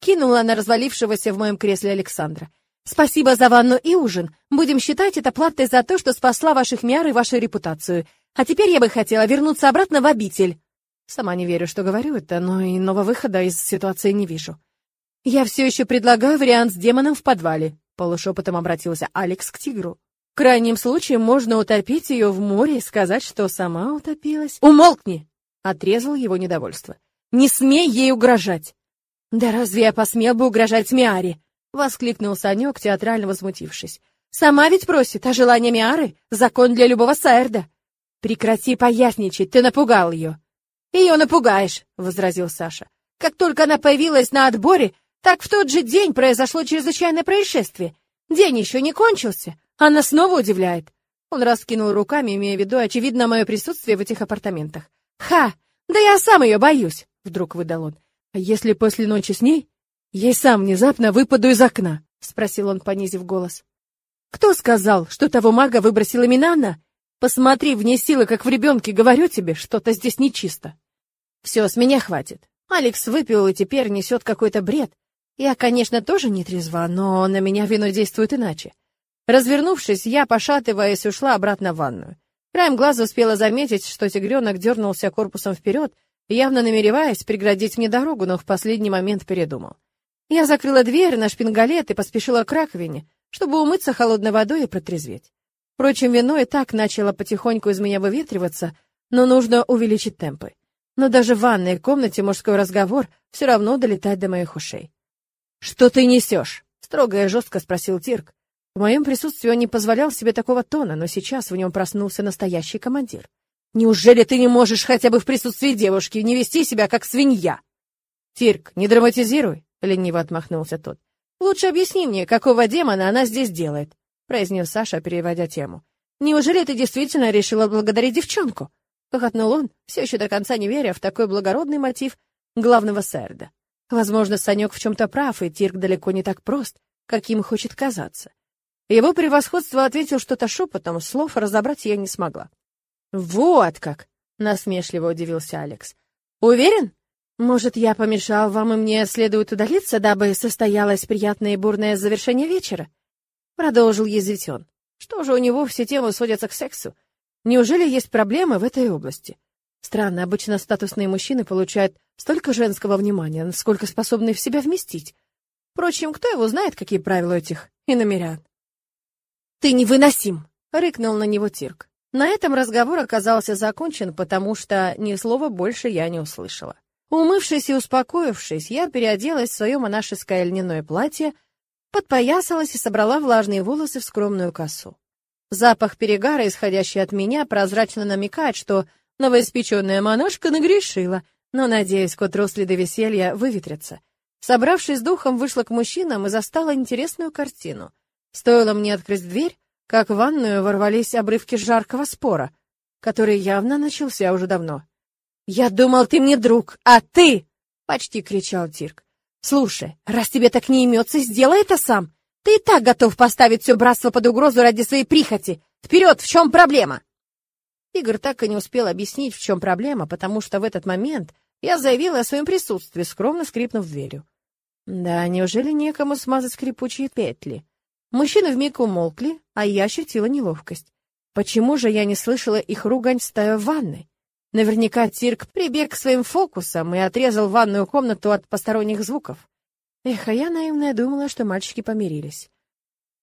Кинула на развалившегося в моем кресле Александра. «Спасибо за ванну и ужин. Будем считать это платой за то, что спасла ваших мяр и вашу репутацию. А теперь я бы хотела вернуться обратно в обитель». Сама не верю, что говорю это, но иного выхода из ситуации не вижу. «Я все еще предлагаю вариант с демоном в подвале», полушепотом обратился Алекс к тигру. В крайнем случае можно утопить ее в море и сказать, что сама утопилась. Умолкни! Отрезал его недовольство. Не смей ей угрожать. Да разве я посмел бы угрожать Миаре? Воскликнул Санек, театрально возмутившись. Сама ведь просит, а желание Миары — закон для любого Сайрда. Прекрати поясничать, ты напугал ее. Ее напугаешь, — возразил Саша. Как только она появилась на отборе, так в тот же день произошло чрезвычайное происшествие. День еще не кончился. Она снова удивляет. Он раскинул руками, имея в виду, очевидно, мое присутствие в этих апартаментах. «Ха! Да я сам ее боюсь!» — вдруг выдал он. «А если после ночи с ней я сам внезапно выпаду из окна?» — спросил он, понизив голос. «Кто сказал, что того мага выбросила Минана? Посмотри, вне силы, как в ребенке, говорю тебе, что-то здесь нечисто». «Все, с меня хватит. Алекс выпил и теперь несет какой-то бред. Я, конечно, тоже не трезва, но на меня вино действует иначе. Развернувшись, я, пошатываясь, ушла обратно в ванную. Краем глаза успела заметить, что тигренок дернулся корпусом вперед, явно намереваясь преградить мне дорогу, но в последний момент передумал. Я закрыла дверь на шпингалет и поспешила к раковине, чтобы умыться холодной водой и протрезветь. Впрочем, вино и так начало потихоньку из меня выветриваться, но нужно увеличить темпы. Но даже в ванной комнате мужской разговор все равно долетает до моих ушей. «Что ты несешь?» — строго и жестко спросил Тирк. В моем присутствии он не позволял себе такого тона, но сейчас в нем проснулся настоящий командир. «Неужели ты не можешь хотя бы в присутствии девушки не вести себя как свинья?» «Тирк, не драматизируй», — лениво отмахнулся тот. «Лучше объясни мне, какого демона она здесь делает», — произнес Саша, переводя тему. «Неужели ты действительно решила благодарить девчонку?» — хохотнул он, все еще до конца не веря в такой благородный мотив главного сэрда. Возможно, Санек в чем-то прав, и Тирк далеко не так прост, каким хочет казаться. Его превосходство ответил что-то шепотом, слов разобрать я не смогла. «Вот как!» — насмешливо удивился Алекс. «Уверен? Может, я помешал вам, и мне следует удалиться, дабы состоялось приятное и бурное завершение вечера?» Продолжил язвить он. «Что же у него все темы сводятся к сексу? Неужели есть проблемы в этой области?» Странно, обычно статусные мужчины получают столько женского внимания, насколько способны в себя вместить. Впрочем, кто его знает, какие правила этих иномерян? «Ты невыносим!» — рыкнул на него Тирк. На этом разговор оказался закончен, потому что ни слова больше я не услышала. Умывшись и успокоившись, я переоделась в свое монашеское льняное платье, подпоясалась и собрала влажные волосы в скромную косу. Запах перегара, исходящий от меня, прозрачно намекает, что новоиспеченная монашка нагрешила, но, надеюсь, к утру следы веселья выветрятся. Собравшись духом, вышла к мужчинам и застала интересную картину. Стоило мне открыть дверь, как в ванную ворвались обрывки жаркого спора, который явно начался уже давно. «Я думал, ты мне друг, а ты...» — почти кричал Тирк. «Слушай, раз тебе так не имется, сделай это сам. Ты и так готов поставить все братство под угрозу ради своей прихоти. Вперед, в чем проблема?» Игорь так и не успел объяснить, в чем проблема, потому что в этот момент я заявила о своем присутствии, скромно скрипнув дверью. Да, неужели некому смазать скрипучие петли? Мужчины вмиг умолкли, а я ощутила неловкость. Почему же я не слышала их ругань, стоя в ванной? Наверняка Тирк прибег к своим фокусам и отрезал ванную комнату от посторонних звуков. Эх, а я наивная думала, что мальчики помирились.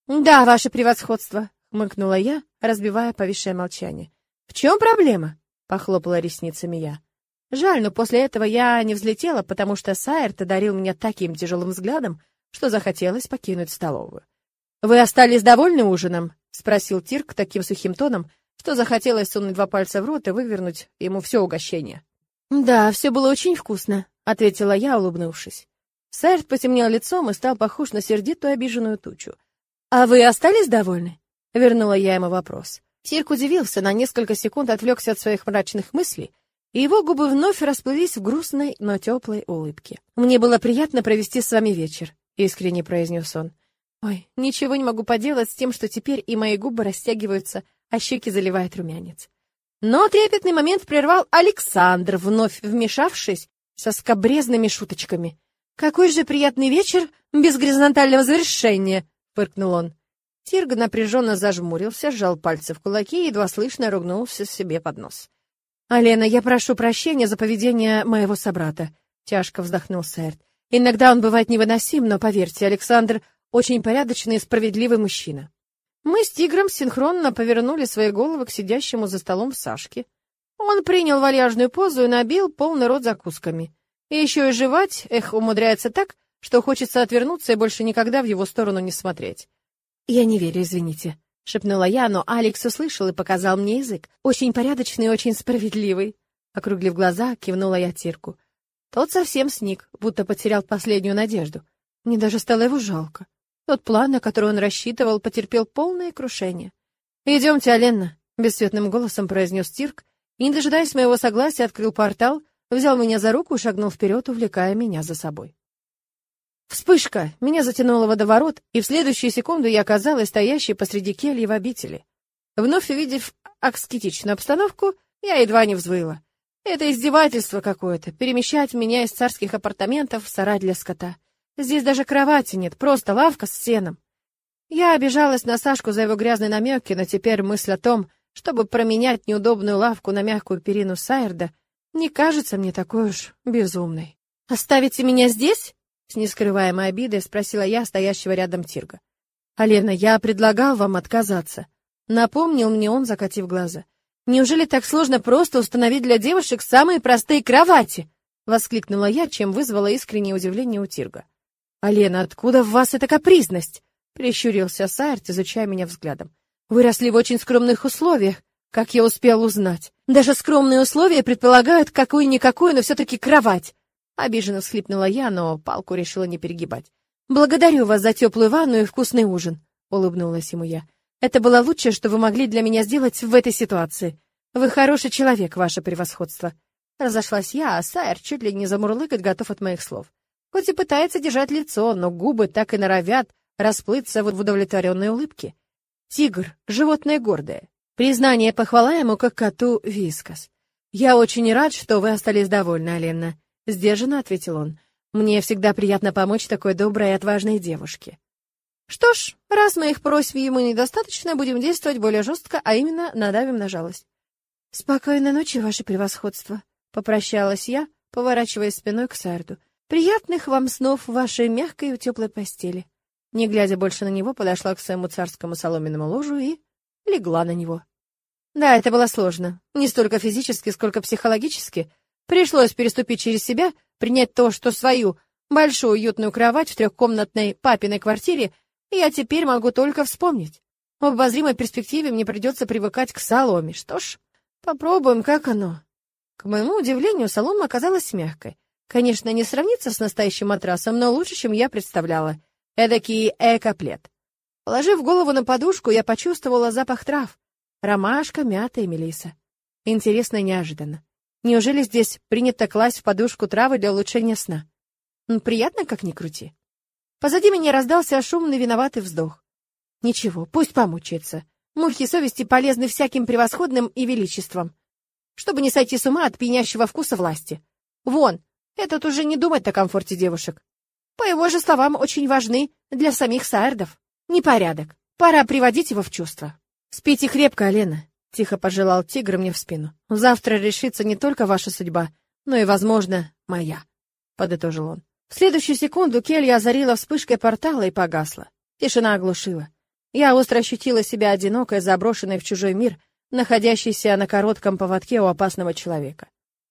«Да, ваше превосходство», — хмыкнула я, разбивая повисшее молчание. «В чем проблема?» — похлопала ресницами я. Жаль, но после этого я не взлетела, потому что Сайерт одарил меня таким тяжелым взглядом, что захотелось покинуть столовую. «Вы остались довольны ужином?» — спросил Тирк таким сухим тоном, что захотелось сунуть два пальца в рот и вывернуть ему все угощение. «Да, все было очень вкусно», — ответила я, улыбнувшись. Сайрт потемнел лицом и стал похож на сердитую обиженную тучу. «А вы остались довольны?» — вернула я ему вопрос. Тирк удивился, на несколько секунд отвлекся от своих мрачных мыслей, и его губы вновь расплылись в грустной, но теплой улыбке. «Мне было приятно провести с вами вечер», — искренне произнес он. Ой, ничего не могу поделать с тем, что теперь и мои губы растягиваются, а щеки заливает румянец. Но трепетный момент прервал Александр, вновь вмешавшись со скобрезными шуточками. «Какой же приятный вечер без горизонтального завершения!» — фыркнул он. Тирг напряженно зажмурился, сжал пальцы в кулаки и едва слышно ругнулся себе под нос. «Алена, я прошу прощения за поведение моего собрата», — тяжко вздохнул Сэрт. «Иногда он бывает невыносим, но, поверьте, Александр очень порядочный и справедливый мужчина. Мы с тигром синхронно повернули свои головы к сидящему за столом Сашке. Он принял вальяжную позу и набил полный рот закусками. И еще и жевать, эх, умудряется так, что хочется отвернуться и больше никогда в его сторону не смотреть. «Я не верю, извините», — шепнула я, но Алекс услышал и показал мне язык. «Очень порядочный и очень справедливый». Округлив глаза, кивнула я Тирку. Тот совсем сник, будто потерял последнюю надежду. Мне даже стало его жалко. Тот план, на который он рассчитывал, потерпел полное крушение. «Идемте, Аленна», — бесцветным голосом произнес Тирк, и, не дожидаясь моего согласия, открыл портал, взял меня за руку и шагнул вперед, увлекая меня за собой. Вспышка! Меня затянуло водоворот, и в следующую секунду я оказалась стоящей посреди кельи в обители. Вновь увидев аскетичную обстановку, я едва не взвыла. Это издевательство какое-то, перемещать меня из царских апартаментов в сарай для скота. Здесь даже кровати нет, просто лавка с сеном. Я обижалась на Сашку за его грязные намеки, но теперь мысль о том, чтобы променять неудобную лавку на мягкую перину Сайерда, не кажется мне такой уж безумной. «Оставите меня здесь?» — с нескрываемой обидой спросила я стоящего рядом Тирга. «Алена, я предлагал вам отказаться». Напомнил мне он, закатив глаза. «Неужели так сложно просто установить для девушек самые простые кровати?» — воскликнула я, чем вызвала искреннее удивление у Тирга. «Алена, откуда в вас эта капризность?» — прищурился Сайерт, изучая меня взглядом. «Вы росли в очень скромных условиях, как я успел узнать. Даже скромные условия предполагают какую-никакую, но все-таки кровать. Обиженно всхлипнула я, но палку решила не перегибать. «Благодарю вас за теплую ванну и вкусный ужин», — улыбнулась ему я. «Это было лучшее, что вы могли для меня сделать в этой ситуации. Вы хороший человек, ваше превосходство». Разошлась я, а Сайер чуть ли не замурлыкать готов от моих слов. Хоть и пытается держать лицо, но губы так и норовят расплыться в удовлетворенной улыбке. Тигр — животное гордое. Признание похвала ему, как коту Вискас. «Я очень рад, что вы остались довольны, Алена. — сдержанно ответил он. «Мне всегда приятно помочь такой доброй и отважной девушке». «Что ж, раз моих просьб ему недостаточно, будем действовать более жестко, а именно надавим на жалость». «Спокойной ночи, ваше превосходство», — попрощалась я, поворачиваясь спиной к Сарду. «Приятных вам снов в вашей мягкой и теплой постели». Не глядя больше на него, подошла к своему царскому соломенному ложу и легла на него. Да, это было сложно. Не столько физически, сколько психологически — Пришлось переступить через себя, принять то, что свою большую уютную кровать в трехкомнатной папиной квартире я теперь могу только вспомнить. В обозримой перспективе мне придется привыкать к соломе. Что ж, попробуем, как оно. К моему удивлению, солома оказалась мягкой. Конечно, не сравнится с настоящим матрасом, но лучше, чем я представляла. Эдакий экоплет. Положив голову на подушку, я почувствовала запах трав. Ромашка, мята и мелиса. Интересно и неожиданно. Неужели здесь принято класть в подушку травы для улучшения сна? Ну, приятно, как ни крути. Позади меня раздался шумный виноватый вздох. Ничего, пусть помучается. Мухи совести полезны всяким превосходным и величеством, чтобы не сойти с ума от пьянящего вкуса власти. Вон, этот уже не думает о комфорте девушек. По его же словам, очень важны для самих саэрдов. Непорядок. Пора приводить его в чувство. Спите крепко, Алена. Тихо пожелал тигр мне в спину. Завтра решится не только ваша судьба, но и, возможно, моя, подытожил он. В следующую секунду келья озарила вспышкой портала и погасла. Тишина оглушила. Я остро ощутила себя одинокой, заброшенной в чужой мир, находящейся на коротком поводке у опасного человека.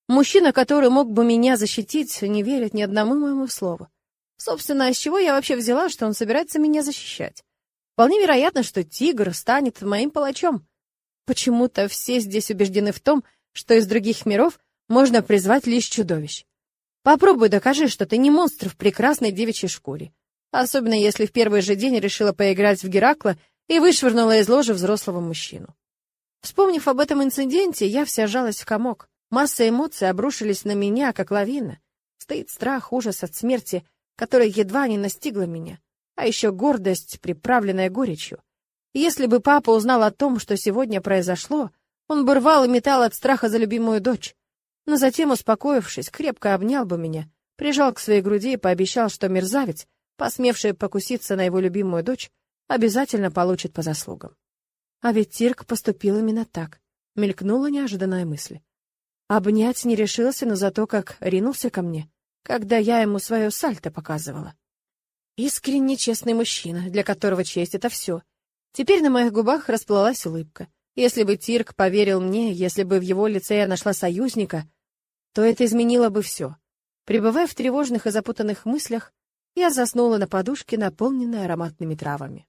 Мужчина, который мог бы меня защитить, не верит ни одному моему слову. Собственно, с чего я вообще взяла, что он собирается меня защищать? Вполне вероятно, что тигр станет моим палачом. Почему-то все здесь убеждены в том, что из других миров можно призвать лишь чудовищ. Попробуй докажи, что ты не монстр в прекрасной девичьей шкуре. Особенно если в первый же день решила поиграть в Геракла и вышвырнула из ложи взрослого мужчину. Вспомнив об этом инциденте, я вся жалась в комок. Масса эмоций обрушились на меня, как лавина. Стоит страх, ужас от смерти, которая едва не настигла меня, а еще гордость, приправленная горечью. Если бы папа узнал о том, что сегодня произошло, он бы рвал и метал от страха за любимую дочь. Но затем, успокоившись, крепко обнял бы меня, прижал к своей груди и пообещал, что мерзавец, посмевший покуситься на его любимую дочь, обязательно получит по заслугам. А ведь Тирк поступил именно так. Мелькнула неожиданная мысль. Обнять не решился, но зато как ринулся ко мне, когда я ему свое сальто показывала. Искренне честный мужчина, для которого честь — это все. Теперь на моих губах расплылась улыбка. Если бы Тирк поверил мне, если бы в его лице я нашла союзника, то это изменило бы все. Пребывая в тревожных и запутанных мыслях, я заснула на подушке, наполненной ароматными травами.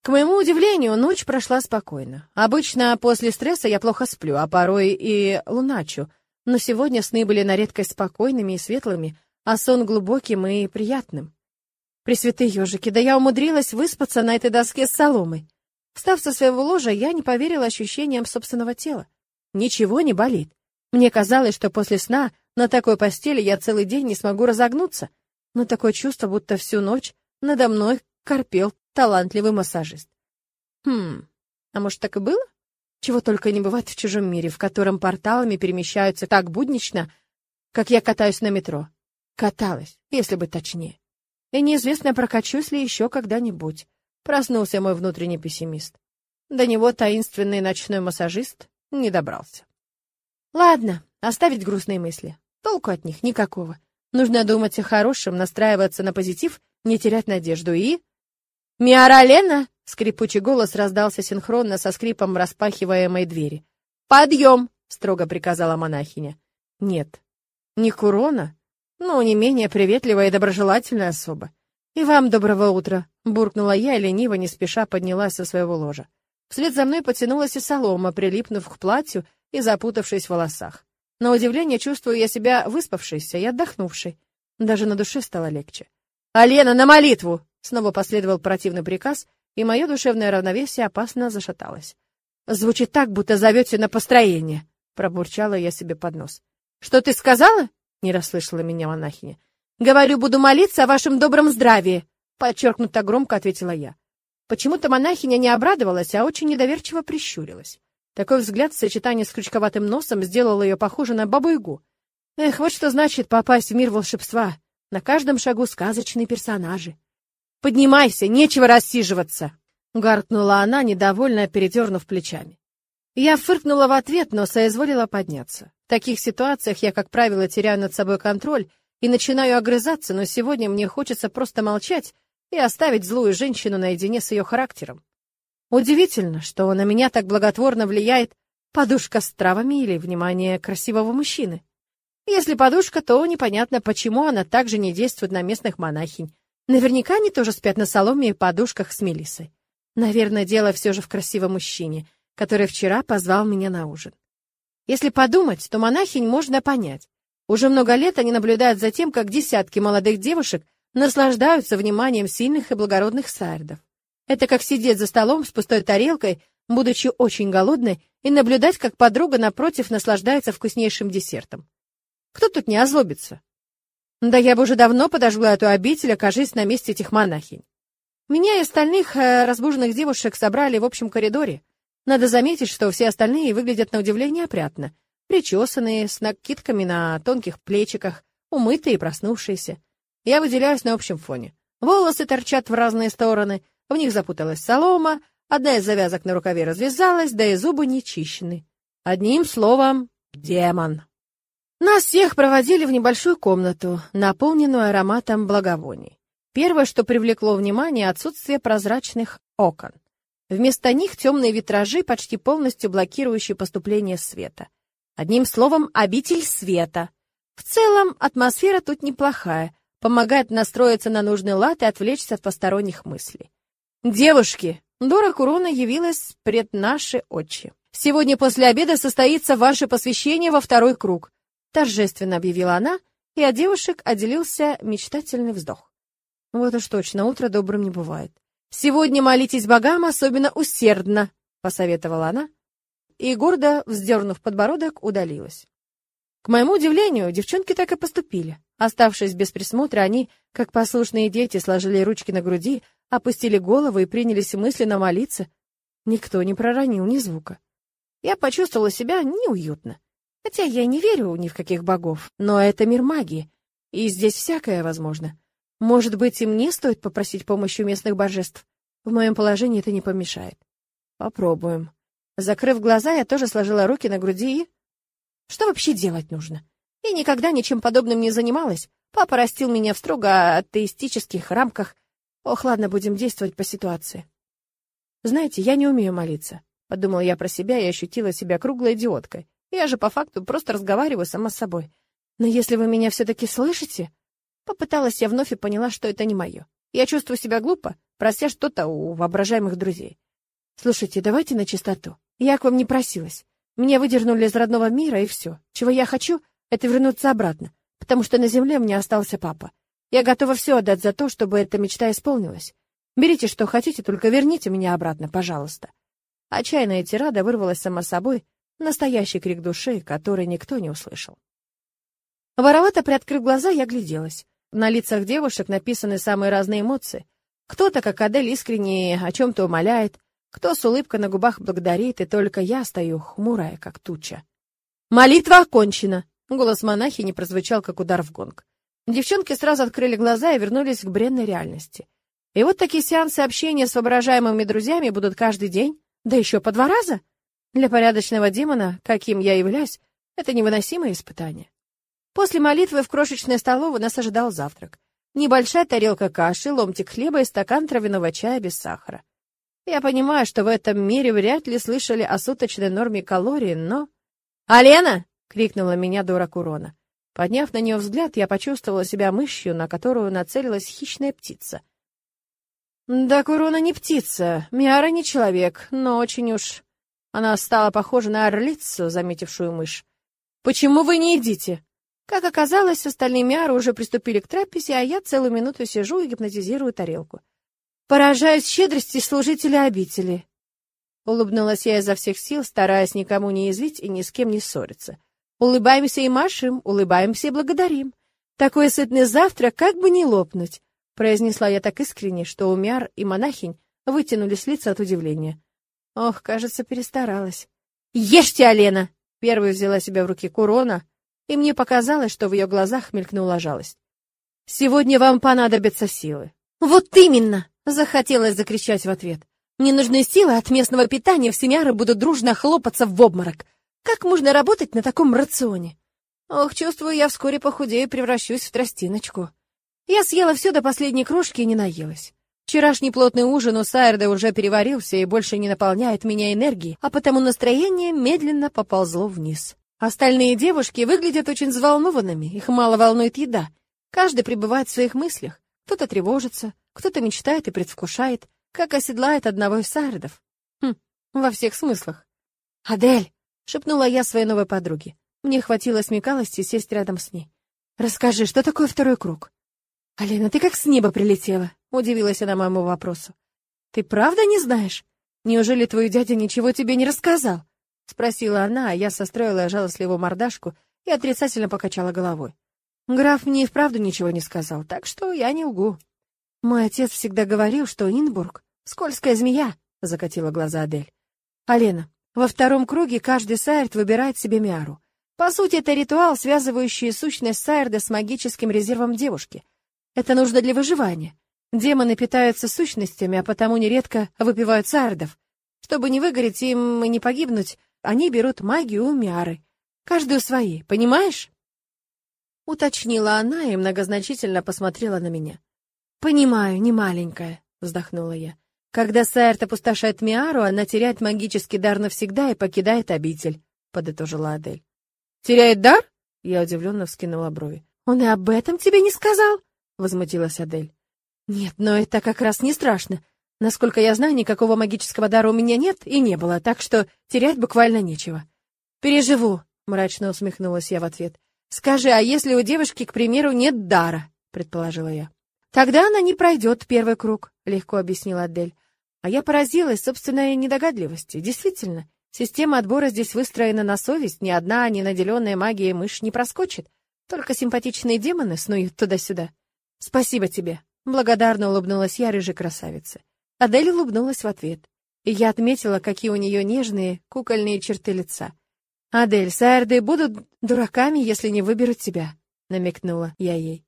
К моему удивлению, ночь прошла спокойно. Обычно после стресса я плохо сплю, а порой и луначу, но сегодня сны были на редкость спокойными и светлыми, а сон глубоким и приятным. Пресвятые ежики, да я умудрилась выспаться на этой доске с соломой. Встав со своего ложа, я не поверила ощущениям собственного тела. Ничего не болит. Мне казалось, что после сна на такой постели я целый день не смогу разогнуться, но такое чувство, будто всю ночь надо мной корпел талантливый массажист. Хм, а может так и было? Чего только не бывает в чужом мире, в котором порталами перемещаются так буднично, как я катаюсь на метро. Каталась, если бы точнее. И неизвестно, прокачусь ли еще когда-нибудь. Проснулся мой внутренний пессимист. До него таинственный ночной массажист не добрался. Ладно, оставить грустные мысли. Толку от них никакого. Нужно думать о хорошем, настраиваться на позитив, не терять надежду и... «Миара Лена!» — скрипучий голос раздался синхронно со скрипом распахиваемой двери. «Подъем!» — строго приказала монахиня. «Нет, не Курона, но не менее приветливая и доброжелательная особа. «И вам доброго утра!» — буркнула я и лениво, не спеша поднялась со своего ложа. Вслед за мной потянулась и солома, прилипнув к платью и запутавшись в волосах. На удивление чувствую я себя выспавшейся и отдохнувшей. Даже на душе стало легче. «Алена, на молитву!» Снова последовал противный приказ, и мое душевное равновесие опасно зашаталось. «Звучит так, будто зовете на построение», — пробурчала я себе под нос. «Что ты сказала?» — не расслышала меня монахиня. «Говорю, буду молиться о вашем добром здравии», — подчеркнуто громко ответила я. Почему-то монахиня не обрадовалась, а очень недоверчиво прищурилась. Такой взгляд в сочетании с крючковатым носом сделал ее похожей на бабу-ягу. Эх, вот что значит попасть в мир волшебства. На каждом шагу сказочные персонажи. «Поднимайся, нечего рассиживаться!» — гаркнула она, недовольно передернув плечами. Я фыркнула в ответ, но соизволила подняться. В таких ситуациях я, как правило, теряю над собой контроль и начинаю огрызаться, но сегодня мне хочется просто молчать и оставить злую женщину наедине с ее характером. Удивительно, что на меня так благотворно влияет подушка с травами или внимание красивого мужчины. Если подушка, то непонятно, почему она также не действует на местных монахинь, Наверняка они тоже спят на соломе и подушках с Мелиссой. Наверное, дело все же в красивом мужчине, который вчера позвал меня на ужин. Если подумать, то монахинь можно понять. Уже много лет они наблюдают за тем, как десятки молодых девушек наслаждаются вниманием сильных и благородных саэрдов. Это как сидеть за столом с пустой тарелкой, будучи очень голодной, и наблюдать, как подруга напротив наслаждается вкуснейшим десертом. Кто тут не озлобится? Да я бы уже давно подожгла эту обитель, окажись на месте этих монахинь. Меня и остальных э, разбуженных девушек собрали в общем коридоре. Надо заметить, что все остальные выглядят на удивление опрятно. Причесанные, с накидками на тонких плечиках, умытые и проснувшиеся. Я выделяюсь на общем фоне. Волосы торчат в разные стороны, в них запуталась солома, одна из завязок на рукаве развязалась, да и зубы не чищены. Одним словом, демон. Нас всех проводили в небольшую комнату, наполненную ароматом благовоний. Первое, что привлекло внимание, отсутствие прозрачных окон. Вместо них темные витражи, почти полностью блокирующие поступление света. Одним словом, обитель света. В целом, атмосфера тут неплохая, помогает настроиться на нужный лад и отвлечься от посторонних мыслей. «Девушки!» Дора Курона явилась пред наши очи. «Сегодня после обеда состоится ваше посвящение во второй круг торжественно объявила она, и от девушек отделился мечтательный вздох. Вот уж точно, утро добрым не бывает. Сегодня молитесь богам особенно усердно, посоветовала она, и гордо, вздернув подбородок, удалилась. К моему удивлению, девчонки так и поступили. Оставшись без присмотра, они, как послушные дети, сложили ручки на груди, опустили головы и принялись мысленно молиться. Никто не проронил ни звука. Я почувствовала себя неуютно. Хотя я не верю ни в каких богов, но это мир магии, и здесь всякое возможно. Может быть, и мне стоит попросить помощи у местных божеств? В моем положении это не помешает. Попробуем. Закрыв глаза, я тоже сложила руки на груди и... Что вообще делать нужно? Я никогда ничем подобным не занималась. Папа растил меня в строго атеистических рамках, Ох, ладно, будем действовать по ситуации. Знаете, я не умею молиться. Подумала я про себя и ощутила себя круглой идиоткой. Я же по факту просто разговариваю сама с собой. Но если вы меня все-таки слышите... Попыталась я вновь и поняла, что это не мое. Я чувствую себя глупо, прося что-то у воображаемых друзей. Слушайте, давайте на чистоту. Я к вам не просилась. Меня выдернули из родного мира, и все. Чего я хочу, это вернуться обратно, потому что на земле мне остался папа. Я готова все отдать за то, чтобы эта мечта исполнилась. Берите, что хотите, только верните меня обратно, пожалуйста. Отчаянная тирада вырвалась сама собой, настоящий крик души, который никто не услышал. Воровато приоткрыв глаза, я гляделась. На лицах девушек написаны самые разные эмоции. Кто-то, как Адель, искренне о чем-то умоляет, кто с улыбкой на губах благодарит, и только я стою, хмурая, как туча. «Молитва окончена!» Голос монахини прозвучал, как удар в гонг. Девчонки сразу открыли глаза и вернулись к бренной реальности. И вот такие сеансы общения с воображаемыми друзьями будут каждый день, да еще по два раза. Для порядочного демона, каким я являюсь, это невыносимое испытание. После молитвы в крошечной столовой нас ожидал завтрак. Небольшая тарелка каши, ломтик хлеба и стакан травяного чая без сахара. Я понимаю, что в этом мире вряд ли слышали о суточной норме калорий, но... «Алена!» — крикнула меня Дора Курона. Подняв на нее взгляд, я почувствовала себя мышью, на которую нацелилась хищная птица. Да, Курона не птица, Миара не человек, но очень уж... Она стала похожа на орлицу, заметившую мышь. «Почему вы не едите?» Как оказалось, остальные Миары уже приступили к трапезе, а я целую минуту сижу и гипнотизирую тарелку. Поражаюсь щедрости служителя обители. Улыбнулась я изо всех сил, стараясь никому не извить и ни с кем не ссориться. Улыбаемся и машем, улыбаемся и благодарим. Такой сытный завтрак, как бы не лопнуть произнесла я так искренне, что у Мяр и монахинь вытянулись лица от удивления. Ох, кажется, перестаралась. «Ешьте, Алена!» Первой взяла себя в руки Курона, и мне показалось, что в ее глазах мелькнула жалость. «Сегодня вам понадобятся силы». «Вот именно!» — захотелось закричать в ответ. «Мне нужны силы от местного питания, все мяры будут дружно хлопаться в обморок. Как можно работать на таком рационе? Ох, чувствую, я вскоре похудею и превращусь в тростиночку». Я съела все до последней крошки и не наелась. Вчерашний плотный ужин у Сайрда уже переварился и больше не наполняет меня энергией, а потому настроение медленно поползло вниз. Остальные девушки выглядят очень взволнованными, их мало волнует еда. Каждый пребывает в своих мыслях. Кто-то тревожится, кто-то мечтает и предвкушает, как оседлает одного из Сайрдов. Хм, во всех смыслах. «Адель!» — шепнула я своей новой подруге. Мне хватило смекалости сесть рядом с ней. «Расскажи, что такое второй круг?» «Алина, ты как с неба прилетела?» — удивилась она моему вопросу. «Ты правда не знаешь? Неужели твой дядя ничего тебе не рассказал?» — спросила она, а я состроила жалостливую мордашку и отрицательно покачала головой. «Граф мне и вправду ничего не сказал, так что я не лгу». «Мой отец всегда говорил, что Инбург — скользкая змея», — закатила глаза Адель. «Алена, во втором круге каждый сайрт выбирает себе Миару. По сути, это ритуал, связывающий сущность сайрда с магическим резервом девушки. Это нужно для выживания. Демоны питаются сущностями, а потому нередко выпивают сардов. Чтобы не выгореть им и не погибнуть, они берут магию у Миары. Каждую свои, понимаешь? Уточнила она и многозначительно посмотрела на меня. «Понимаю, не маленькая», — вздохнула я. «Когда Сайрт опустошает Миару, она теряет магический дар навсегда и покидает обитель», — подытожила Адель. «Теряет дар?» — я удивленно вскинула брови. «Он и об этом тебе не сказал?» возмутилась Адель. Нет, но это как раз не страшно. Насколько я знаю, никакого магического дара у меня нет и не было, так что терять буквально нечего. Переживу, мрачно усмехнулась я в ответ. Скажи, а если у девушки, к примеру, нет дара, предположила я. Тогда она не пройдет первый круг, легко объяснила Адель. А я поразилась собственной недогадливости. Действительно, система отбора здесь выстроена на совесть, ни одна ненаделенная магией мышь не проскочит. Только симпатичные демоны снуют туда-сюда. «Спасибо тебе», — благодарно улыбнулась я рыжей красавице. Адель улыбнулась в ответ, и я отметила, какие у нее нежные, кукольные черты лица. «Адель, Сайрды будут дураками, если не выберут тебя», — намекнула я ей.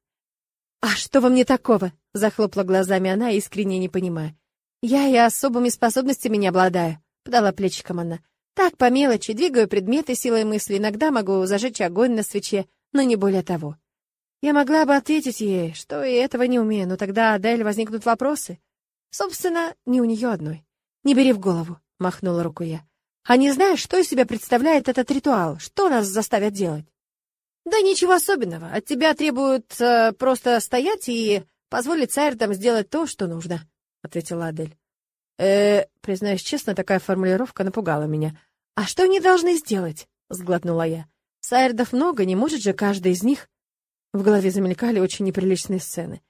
«А что во мне такого?» — захлопала глазами она, искренне не понимая. «Я и особыми способностями не обладаю», — подала плечиком она. «Так, по мелочи, двигаю предметы силой мысли, иногда могу зажечь огонь на свече, но не более того». Я могла бы ответить ей, что и этого не умею, но тогда Адель возникнут вопросы. Собственно, не у нее одной. «Не бери в голову», — махнула рукой я. «А не знаешь, что из себя представляет этот ритуал? Что нас заставят делать?» «Да ничего особенного. От тебя требуют э, просто стоять и позволить Сайрдам сделать то, что нужно», — ответила Адель. э признаюсь честно, такая формулировка напугала меня. «А что они должны сделать?» — сглотнула я. «Сайрдов много, не может же каждый из них...» В голове замелькали очень неприличные сцены.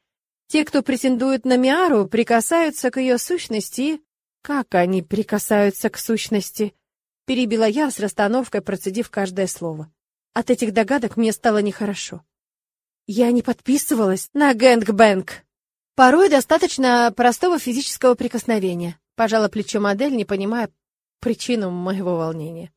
Те, кто претендует на Миару, прикасаются к ее сущности. Как они прикасаются к сущности? Перебила я с расстановкой, процедив каждое слово. От этих догадок мне стало нехорошо. Я не подписывалась на гэнгбэнг. Порой достаточно простого физического прикосновения. Пожала плечо модель, не понимая причину моего волнения.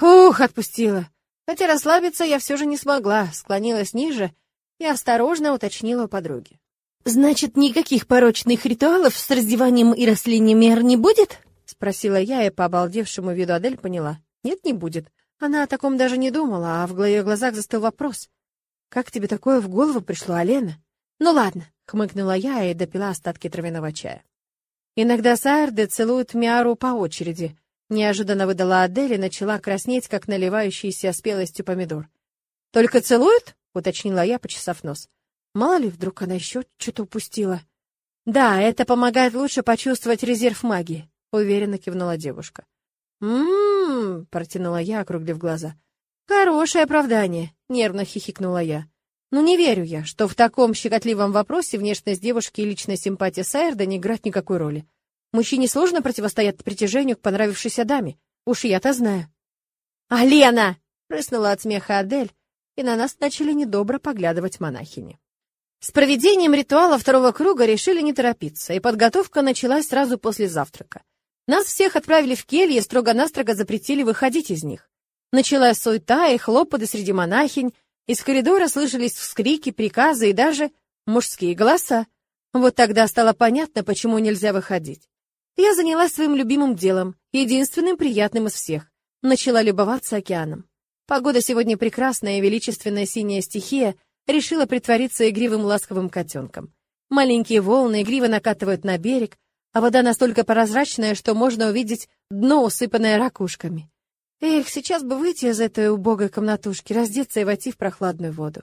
Ух, отпустила. Хотя расслабиться я все же не смогла, склонилась ниже и осторожно уточнила у подруги. «Значит, никаких порочных ритуалов с раздеванием и растлением мер не будет?» — спросила я, и по обалдевшему виду Адель поняла. «Нет, не будет. Она о таком даже не думала, а в ее глазах застыл вопрос. «Как тебе такое в голову пришло, Алена?» «Ну ладно», — хмыкнула я и допила остатки травяного чая. Иногда Сайрды целуют Миару по очереди. Неожиданно выдала Адель и начала краснеть, как наливающийся спелостью помидор. «Только целуют?» — уточнила я, почесав нос. Мало ли, вдруг она еще что-то упустила. «Да, это помогает лучше почувствовать резерв магии», — уверенно кивнула девушка. «М-м-м», протянула я, округлив глаза. «Хорошее оправдание», — нервно хихикнула я. «Ну не верю я, что в таком щекотливом вопросе внешность девушки и личная симпатия Сайерда не играют никакой роли. Мужчине сложно противостоять притяжению к понравившейся даме. Уж я-то знаю». «Алена!» — прыснула от смеха Адель, и на нас начали недобро поглядывать монахини. С проведением ритуала второго круга решили не торопиться, и подготовка началась сразу после завтрака. Нас всех отправили в кельи и строго-настрого запретили выходить из них. Началась суета и хлопоты среди монахинь, из коридора слышались вскрики, приказы и даже мужские голоса. Вот тогда стало понятно, почему нельзя выходить. Я занялась своим любимым делом, единственным приятным из всех. Начала любоваться океаном. Погода сегодня прекрасная, величественная синяя стихия решила притвориться игривым ласковым котенком. Маленькие волны игриво накатывают на берег, а вода настолько прозрачная, что можно увидеть дно, усыпанное ракушками. Эх, сейчас бы выйти из этой убогой комнатушки, раздеться и войти в прохладную воду.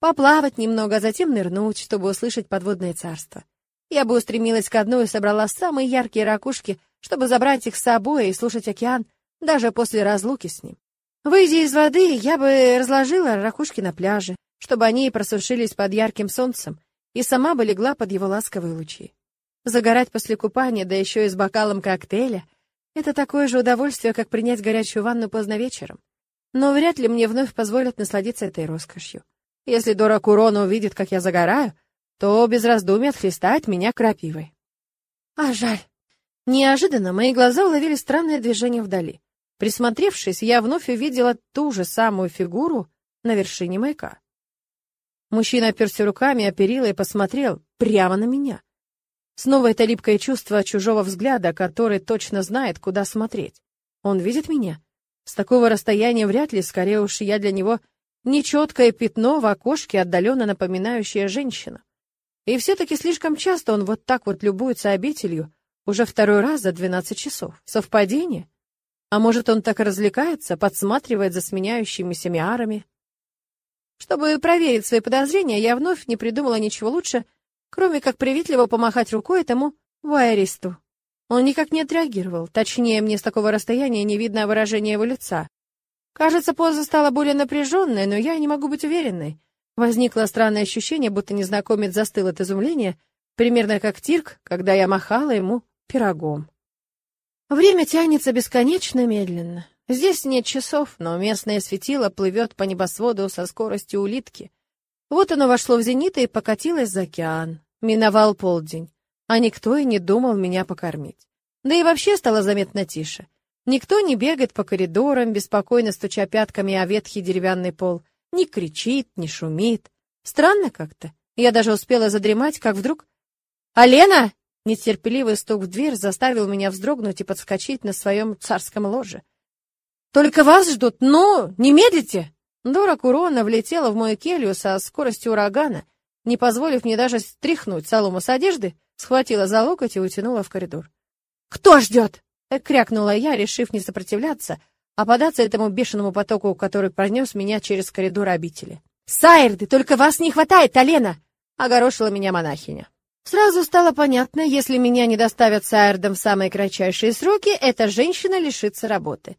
Поплавать немного, а затем нырнуть, чтобы услышать подводное царство. Я бы устремилась к дну и собрала самые яркие ракушки, чтобы забрать их с собой и слушать океан, даже после разлуки с ним. Выйдя из воды, я бы разложила ракушки на пляже, чтобы они просушились под ярким солнцем, и сама бы легла под его ласковые лучи. Загорать после купания, да еще и с бокалом коктейля — это такое же удовольствие, как принять горячую ванну поздно вечером. Но вряд ли мне вновь позволят насладиться этой роскошью. Если Дора Курона увидит, как я загораю, то без раздумий отхлестает меня крапивой. А жаль. Неожиданно мои глаза уловили странное движение вдали. Присмотревшись, я вновь увидела ту же самую фигуру на вершине маяка. Мужчина оперся руками о перила и посмотрел прямо на меня. Снова это липкое чувство чужого взгляда, который точно знает, куда смотреть. Он видит меня? С такого расстояния вряд ли, скорее уж я для него нечеткое пятно в окошке, отдаленно напоминающее женщину. И все-таки слишком часто он вот так вот любуется обителью, уже второй раз за двенадцать часов. Совпадение? А может, он так развлекается, подсматривает за сменяющимися миарами? Чтобы проверить свои подозрения, я вновь не придумала ничего лучше, кроме как приветливо помахать рукой этому вайристу. Он никак не отреагировал, точнее, мне с такого расстояния не видно выражения его лица. Кажется, поза стала более напряженной, но я не могу быть уверенной. Возникло странное ощущение, будто незнакомец застыл от изумления, примерно как Тирк, когда я махала ему пирогом. Время тянется бесконечно медленно. Здесь нет часов, но местное светило плывет по небосводу со скоростью улитки. Вот оно вошло в зенит и покатилось за океан. Миновал полдень, а никто и не думал меня покормить. Да и вообще стало заметно тише. Никто не бегает по коридорам, беспокойно стуча пятками о ветхий деревянный пол, не кричит, не шумит. Странно как-то. Я даже успела задремать, как вдруг... «Алена!» Нетерпеливый стук в дверь заставил меня вздрогнуть и подскочить на своем царском ложе. «Только вас ждут! Ну, не медлите!» Дора Курона влетела в мою келью со скоростью урагана, не позволив мне даже стряхнуть солому с одежды, схватила за локоть и утянула в коридор. «Кто ждет?» — крякнула я, решив не сопротивляться, а податься этому бешеному потоку, который пронес меня через коридор обители. «Сайрды, только вас не хватает, Алена!» — огорошила меня монахиня. Сразу стало понятно, если меня не доставят Сайрдом в самые кратчайшие сроки, эта женщина лишится работы.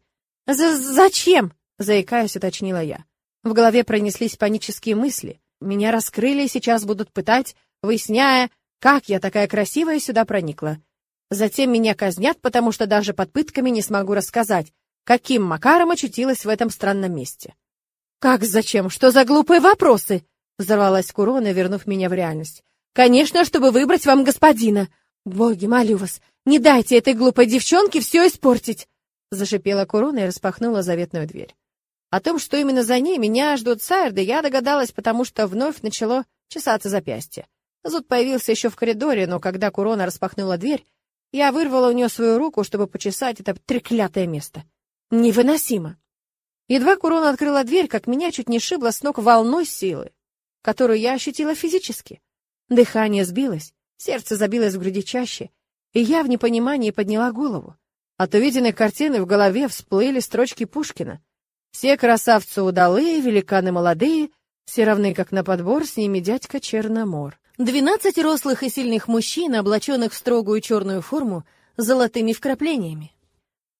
З «Зачем?» — заикаясь, уточнила я. В голове пронеслись панические мысли. Меня раскрыли и сейчас будут пытать, выясняя, как я такая красивая сюда проникла. Затем меня казнят, потому что даже под пытками не смогу рассказать, каким макаром очутилась в этом странном месте. «Как зачем? Что за глупые вопросы?» — взорвалась Курона, вернув меня в реальность. «Конечно, чтобы выбрать вам господина. Боги, молю вас, не дайте этой глупой девчонке все испортить!» Зашипела Курона и распахнула заветную дверь. О том, что именно за ней меня ждут Сайрды, я догадалась, потому что вновь начало чесаться запястье. Зуд появился еще в коридоре, но когда Курона распахнула дверь, я вырвала у нее свою руку, чтобы почесать это треклятое место. Невыносимо. Едва Курона открыла дверь, как меня чуть не шибло с ног волной силы, которую я ощутила физически. Дыхание сбилось, сердце забилось в груди чаще, и я в непонимании подняла голову. От увиденной картины в голове всплыли строчки Пушкина — все красавцы удалые, великаны молодые, все равны как на подбор, с ними дядька Черномор. Двенадцать рослых и сильных мужчин, облаченных в строгую черную форму, с золотыми вкраплениями.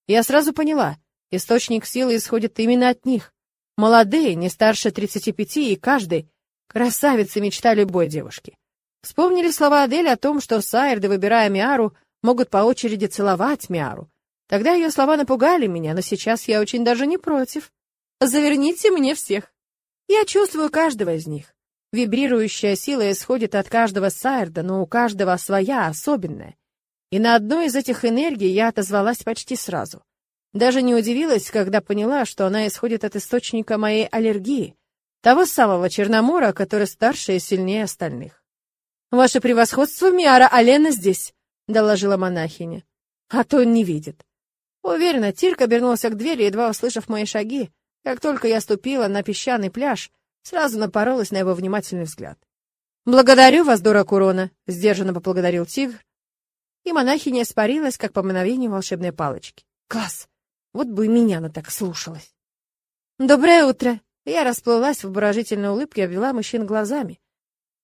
Я сразу поняла, источник силы исходит именно от них. Молодые, не старше тридцати пяти, и каждый — красавица мечта любой девушки. Вспомнили слова Адель о том, что Сайрды, выбирая Миару, могут по очереди целовать Миару. Тогда ее слова напугали меня, но сейчас я очень даже не против. Заверните мне всех. Я чувствую каждого из них. Вибрирующая сила исходит от каждого Сайрда, но у каждого своя, особенная. И на одной из этих энергий я отозвалась почти сразу. Даже не удивилась, когда поняла, что она исходит от источника моей аллергии, того самого Черномора, который старше и сильнее остальных. «Ваше превосходство, Миара Алена здесь», — доложила монахиня. «А то он не видит». Уверена, Тирк обернулся к двери, едва услышав мои шаги, как только я ступила на песчаный пляж, сразу напоролась на его внимательный взгляд. «Благодарю вас, Дора Курона», — сдержанно поблагодарил тигр, и монахиня испарилась, как по мановению волшебной палочки. «Класс! Вот бы и меня она так слушалась!» «Доброе утро!» Я расплылась в обворожительной улыбке и обвела мужчин глазами.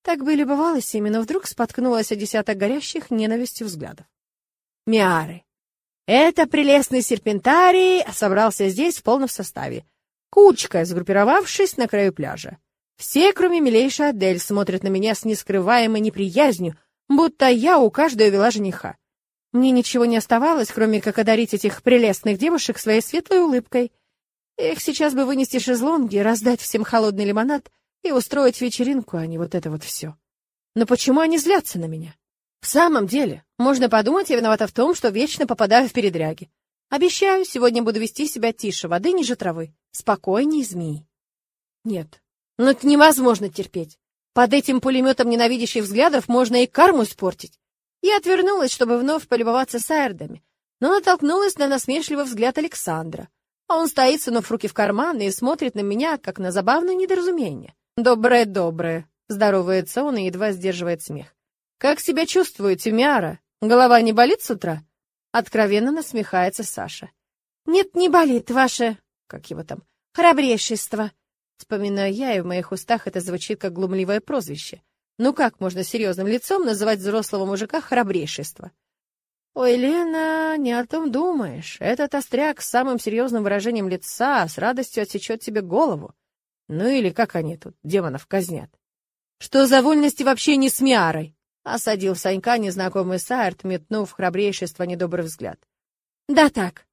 Так бы и любовалась ими, но вдруг споткнулась о десяток горящих ненавистью взглядов. «Миары! Это прелестный серпентарий собрался здесь в полном составе. Кучка, сгруппировавшись на краю пляжа. Все, кроме милейшей Адель, смотрят на меня с нескрываемой неприязнью, будто я у каждой вела жениха. Мне ничего не оставалось, кроме как одарить этих прелестных девушек своей светлой улыбкой. Их сейчас бы вынести шезлонги, раздать всем холодный лимонад и устроить вечеринку, а не вот это вот все. Но почему они злятся на меня? В самом деле, можно подумать, я виновата в том, что вечно попадаю в передряги. Обещаю, сегодня буду вести себя тише воды ниже травы, спокойней змей. Нет, ну это невозможно терпеть. Под этим пулеметом ненавидящих взглядов можно и карму испортить. Я отвернулась, чтобы вновь полюбоваться сайрдами, но натолкнулась на насмешливый взгляд Александра. А он стоит, сунув руки в карманы, и смотрит на меня, как на забавное недоразумение. «Доброе-доброе», — здоровается он и едва сдерживает смех. «Как себя чувствуете, Миара? Голова не болит с утра?» Откровенно насмехается Саша. «Нет, не болит, ваше... Как его там? Храбрейшество!» Вспоминаю я, и в моих устах это звучит как глумливое прозвище. Ну как можно серьезным лицом называть взрослого мужика храбрейшество? Ой, Лена, не о том думаешь. Этот остряк с самым серьезным выражением лица с радостью отсечет тебе голову. Ну или как они тут, демонов, казнят. Что за вольности вообще не с Миарой? Осадил Санька незнакомый Сайрт, метнув храбрейшество недобрый взгляд. «Да так».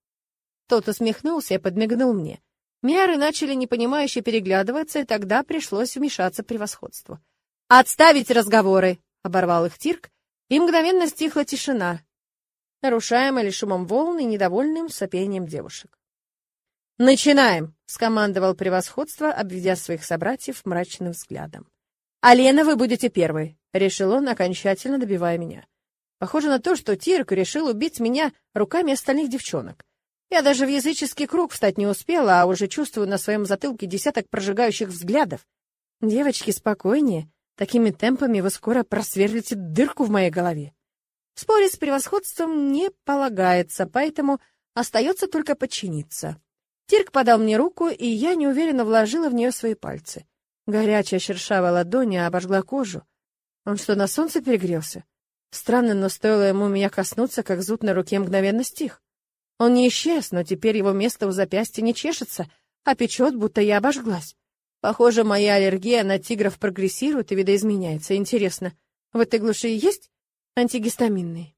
Тот усмехнулся и подмигнул мне. Мяры начали непонимающе переглядываться, и тогда пришлось вмешаться превосходству. «Отставить разговоры!» — оборвал их Тирк, и мгновенно стихла тишина, нарушаемая лишь шумом волн и недовольным сопением девушек. «Начинаем!» — скомандовал превосходство, обведя своих собратьев мрачным взглядом. «А Лена, вы будете первой!» — решил он, окончательно добивая меня. Похоже на то, что Тирк решил убить меня руками остальных девчонок. Я даже в языческий круг встать не успела, а уже чувствую на своем затылке десяток прожигающих взглядов. Девочки, спокойнее. Такими темпами вы скоро просверлите дырку в моей голове. Спорить с превосходством не полагается, поэтому остается только подчиниться. Тирк подал мне руку, и я неуверенно вложила в нее свои пальцы. Горячая шершавая ладонь обожгла кожу. Он что, на солнце перегрелся? Странно, но стоило ему меня коснуться, как зуд на руке мгновенно стих. Он не исчез, но теперь его место у запястья не чешется, а печет, будто я обожглась. Похоже, моя аллергия на тигров прогрессирует и видоизменяется. Интересно, в этой глуши есть антигистаминные?